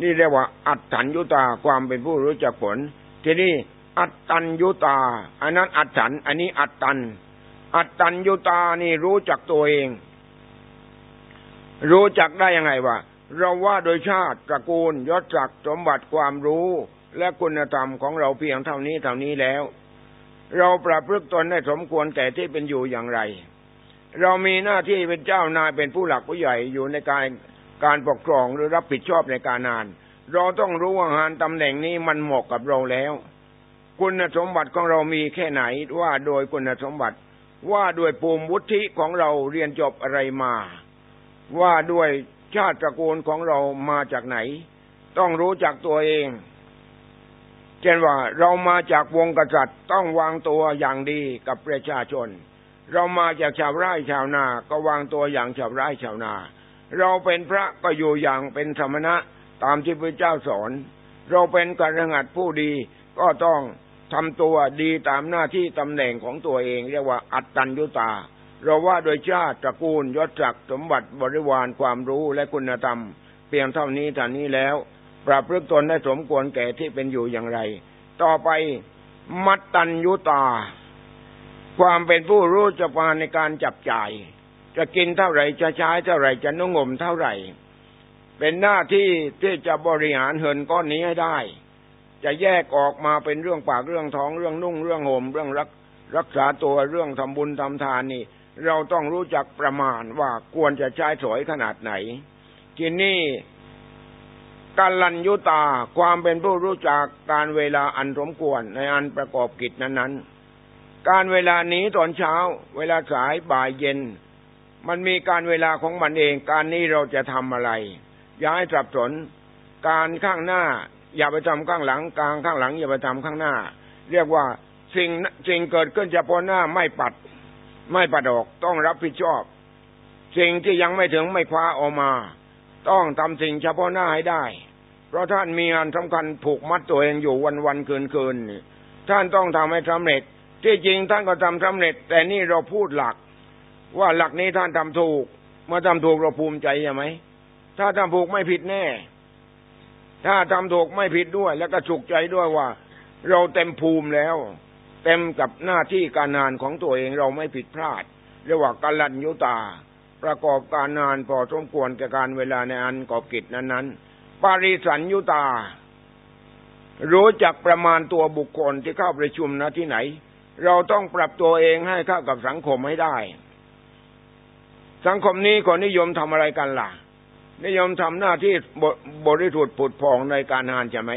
นี่เรียกว่า อัตถัญยุตาความเป็นผู้รู้จักผล ทีนี้อัตตัญยุตา อันนั้นอัตถัน อันนี้อัตตัน อัตตัญยุตานี่รู้จักตัวเอง รู้จักได้ยังไงวะเราว่าโดยชาติตระกูลยศศักดิ์สมบัติความรู้ และคุณธรรมของเราเพียงเท่านี้เท่านี้แล้ว เราประพฤติตนให้สมควรแก่ที่เป็นอยู่อย่างไร เรามีหน้าที่เป็นเจ้านายเป็นผู้หลักผู้ใหญ่อยู่ในการการปกครองหรือรับผิดชอบในการงาน เราต้องรู้ว่างานตำแหน่งนี้มันเหมาะกับเราแล้ว คุณสมบัติของเรามีแค่ไหนว่าโดยคุณสมบัติว่าด้วยภูมิวุฒิของเราเรียนจบอะไรมา ว่าด้วยชาติตระกูลของเรามาจากไหน ต้องรู้จักตัวเอง เช่นว่าเรามาจากวงกษัตริย์ต้องวางตัวอย่างดีกับประชาชน เรามาจากชาวไร่ชาวนาก็วางตัวอย่างชาวไร่ชาวนา เราเป็นพระก็อยู่อย่างเป็นธรรมณะตามที่พระเจ้าสอน เราเป็นกระหัดผู้ดีก็ต้องทำตัวดีตามหน้าที่ตำแหน่งของตัวเองเรียกว่าอัตตัญญุตา เราว่าโดยชาติตระกูลยศศักดิ์สมบัติบริวารความรู้และคุณธรรม เพียงเท่านี้เท่านี้แล้ว ปรับพฤกตนได้สมควรแก่ที่เป็นอยู่อย่างไร ต่อไปมัตตัญยุตา ความเป็นผู้รู้จักวาในการจับจ่าย จะกินเท่าไหร่จะใช้เท่าไหร่จะนุ่งห่มเท่าไหร่ เป็นหน้าที่ที่จะบริหารเหินก้อนนี้ให้ได้ จะแยกออกมาเป็นเรื่องปากเรื่องท้องเรื่องนุ่งเรื่องห่มเรื่องรักรักษาตัวเรื่องทำบุญทำทานนี่ เราต้องรู้จักประมาณว่าควรจะใช้สวยขนาดไหนทีนี้ กาลัญยุตาความเป็นผู้รู้จักการเวลาอันสมควรในอันประกอบกิจนั้นๆ การเวลานี้ตอนเช้า เวลาสายบ่ายเย็น มันมีการเวลาของมันเอง การนี้เราจะทำอะไร อย่าให้สับสน การข้างหน้า อย่าไปทำข้างหลัง กลางข้างหลัง อย่าไปทำข้างหน้า เรียกว่าสิ่งสิ่งเกิดขึ้นเฉพาะหน้าไม่ปัด ไม่ปัดออกต้องรับผิดชอบ สิ่งที่ยังไม่ถึงไม่คว้าออกมา ต้องทำสิ่งเฉพาะหน้าให้ได้ ราะท่านมีงานสำคัญผูกมัดตัวเองอยู่วันวันคืนคืนท่านต้องทำให้สำเร็จ ที่จริงท่านก็ทำสำเร็จ แต่นี่เราพูดหลัก ว่าหลักนี้ท่านทำถูก เมื่อทำถูกเราภูมิใจใช่ไหมถ้าทำถูกไม่ผิดแน่ ถ้าทำถูกไม่ผิดด้วย แล้วก็สุขใจด้วยว่า เราเต็มภูมิแล้ว เต็มกับหน้าที่การงานของตัวเองเราไม่ผิดพลาดเรียกว่ากัลัญยุตา ประกอบการงานพอสมควรกับการเวลาในอันกอบกิจนั้นๆ ปาริสัญยุตา รู้จักประมาณตัวบุคคลที่เข้าประชุมนะที่ไหน เราต้องปรับตัวเองให้เข้ากับสังคมให้ได้ สังคมนี้คนนิยมทำอะไรกันล่ะ นิยมทำหน้าที่บริสุทธิ์ผุดผ่องในการงานใช่ไหม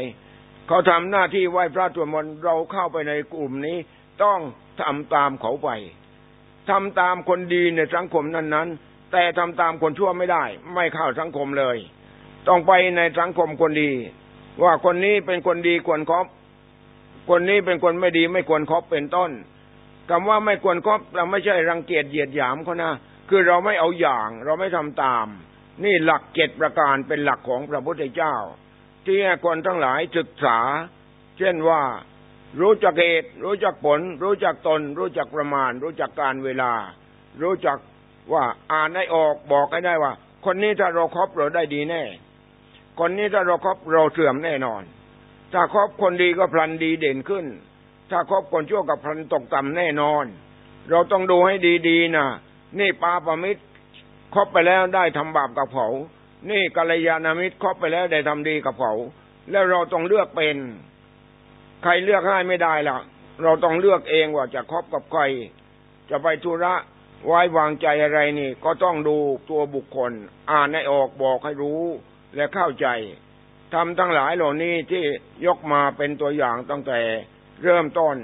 เขาทำหน้าที่ไหว้พระสวดมนต์เราเข้าไปในกลุ่มนี้ต้องทำตามเขาไปทำตามคนดีในสังคมนั้น ๆ แต่ทำตามคนชั่วไม่ได้ ไม่เข้าสังคมเลย ต้องไปในสังคมคนดี ว่าคนนี้เป็นคนดีควรครบคนนี้เป็นคนไม่ดีไม่ควรครบเป็นต้นคำว่าไม่ควรครบเราไม่ใช่รังเกียจเหยียดหยามเขานะคือเราไม่เอาอย่าง เราไม่ทำตาม นี่หลักเจ็ดประการเป็นหลักของพระพุทธเจ้า ที่ให้คนทั้งหลายศึกษา เช่นว่า รู้จักเหตุรู้จักผล รู้จักตน รู้จักประมาณ รู้จักการเวลา รู้จักว่าอ่านให้ออกบอกให้ได้ว่า คนนี้ถ้าเราครบเราได้ดีแน่ คนนี้ถ้าเราครบเราเสื่อมแน่นอน ถ้าครบคนดีก็พลันดีเด่นขึ้น ถ้าครบคนชั่วก็พลันตกต่ำแน่นอน เราต้องดูให้ดีๆนะนี่ปาปมิตรครบไปแล้วได้ทำบาปกับเขานี่กัลยาณมิตรครบไปแล้วได้ทำดีกับเขาแล้วเราต้องเลือกเป็น ใครเลือกให้ไม่ได้ล่ะ เราต้องเลือกเองว่าจะคบกับใคร จะไปธุระไว้วางใจอะไรนี่ ก็ต้องดูตัวบุคคล อ่านให้ออกบอกให้รู้ และเข้าใจทำทั้งหลายเหล่านี้ที่ยกมาเป็นตัวอย่างตั้งแต่เริ่มต้น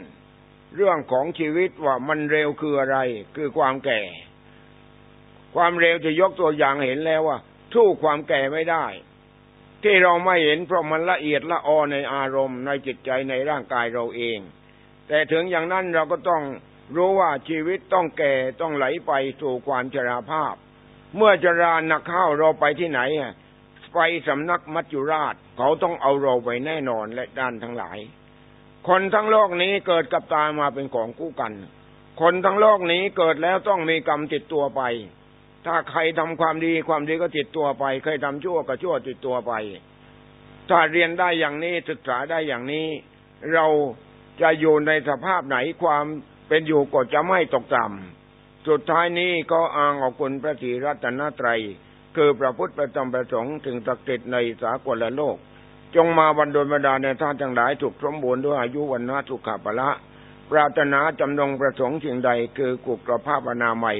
เรื่องของชีวิตว่ามันเร็วคืออะไร คือความแก่ ความเร็วจะยกตัวอย่างเห็นแล้วว่าทู่ความแก่ไม่ได้ ที่เราไม่เห็นเพราะมันละเอียดละออในอารมณ์ในจิตใจในร่างกายเราเอง แต่ถึงอย่างนั้นเราก็ต้องรู้ว่าชีวิตต้องแก่ต้องไหลไปสู่ความชราภาพ เมื่อชราหนักเข้าเราไปที่ไหน ไปสำนักมัจจุราช เขาต้องเอาเราไปแน่นอนและด้านทั้งหลาย คนทั้งโลกนี้เกิดกับตามาเป็นของคู่กัน คนทั้งโลกนี้เกิดแล้วต้องมีกรรมติดตัวไป ถ้าใครทำความดีความดีก็ติดตัวไป ใครทำชั่วก็ชั่วติดตัวไป ถ้าเรียนได้อย่างนี้ศึกษาได้อย่างนี้ เราจะอยู่ในสภาพไหนความเป็นอยู่ก็จะไม่ตกต่ำสุดท้ายนี้ก็อ้างออกคุณพระศรีรัตนตรัย คือพระพุทธประจำประสงค์ถึงศักดิ์ในสากลโลก จงมาบรรดลบรรดาในท่านทั้งหลายถูกสมบูรณ์ด้วยอายุวันนาสุขภาละ ปรารถนาจำนงประสงค์สิ่งใดคือกุกภาพนาใหม่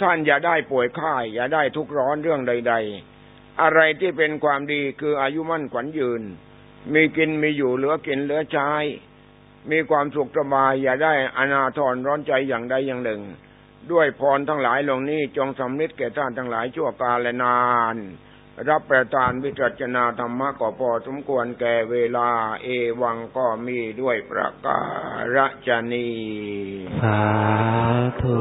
ท่านอย่าได้ป่วยไข้อย่าได้ทุกข์ร้อนเรื่องใด ๆ อะไรที่เป็นความดีคืออายุมั่นขวัญยืน มีกินมีอยู่เหลือกินเหลือใช้มีความสุขสบายอย่าได้อนาทรร้อนใจอย่างใดอย่างหนึ่ง ด้วยพรทั้งหลายเหล่านี้จงสำนิดแก่ท่านทั้งหลายชั่วกาลและนาน รับประทานวิจัชนาธรรมะก็พอสมควรแก่เวลา เอวังก็มีด้วยประการฉนีสาธุ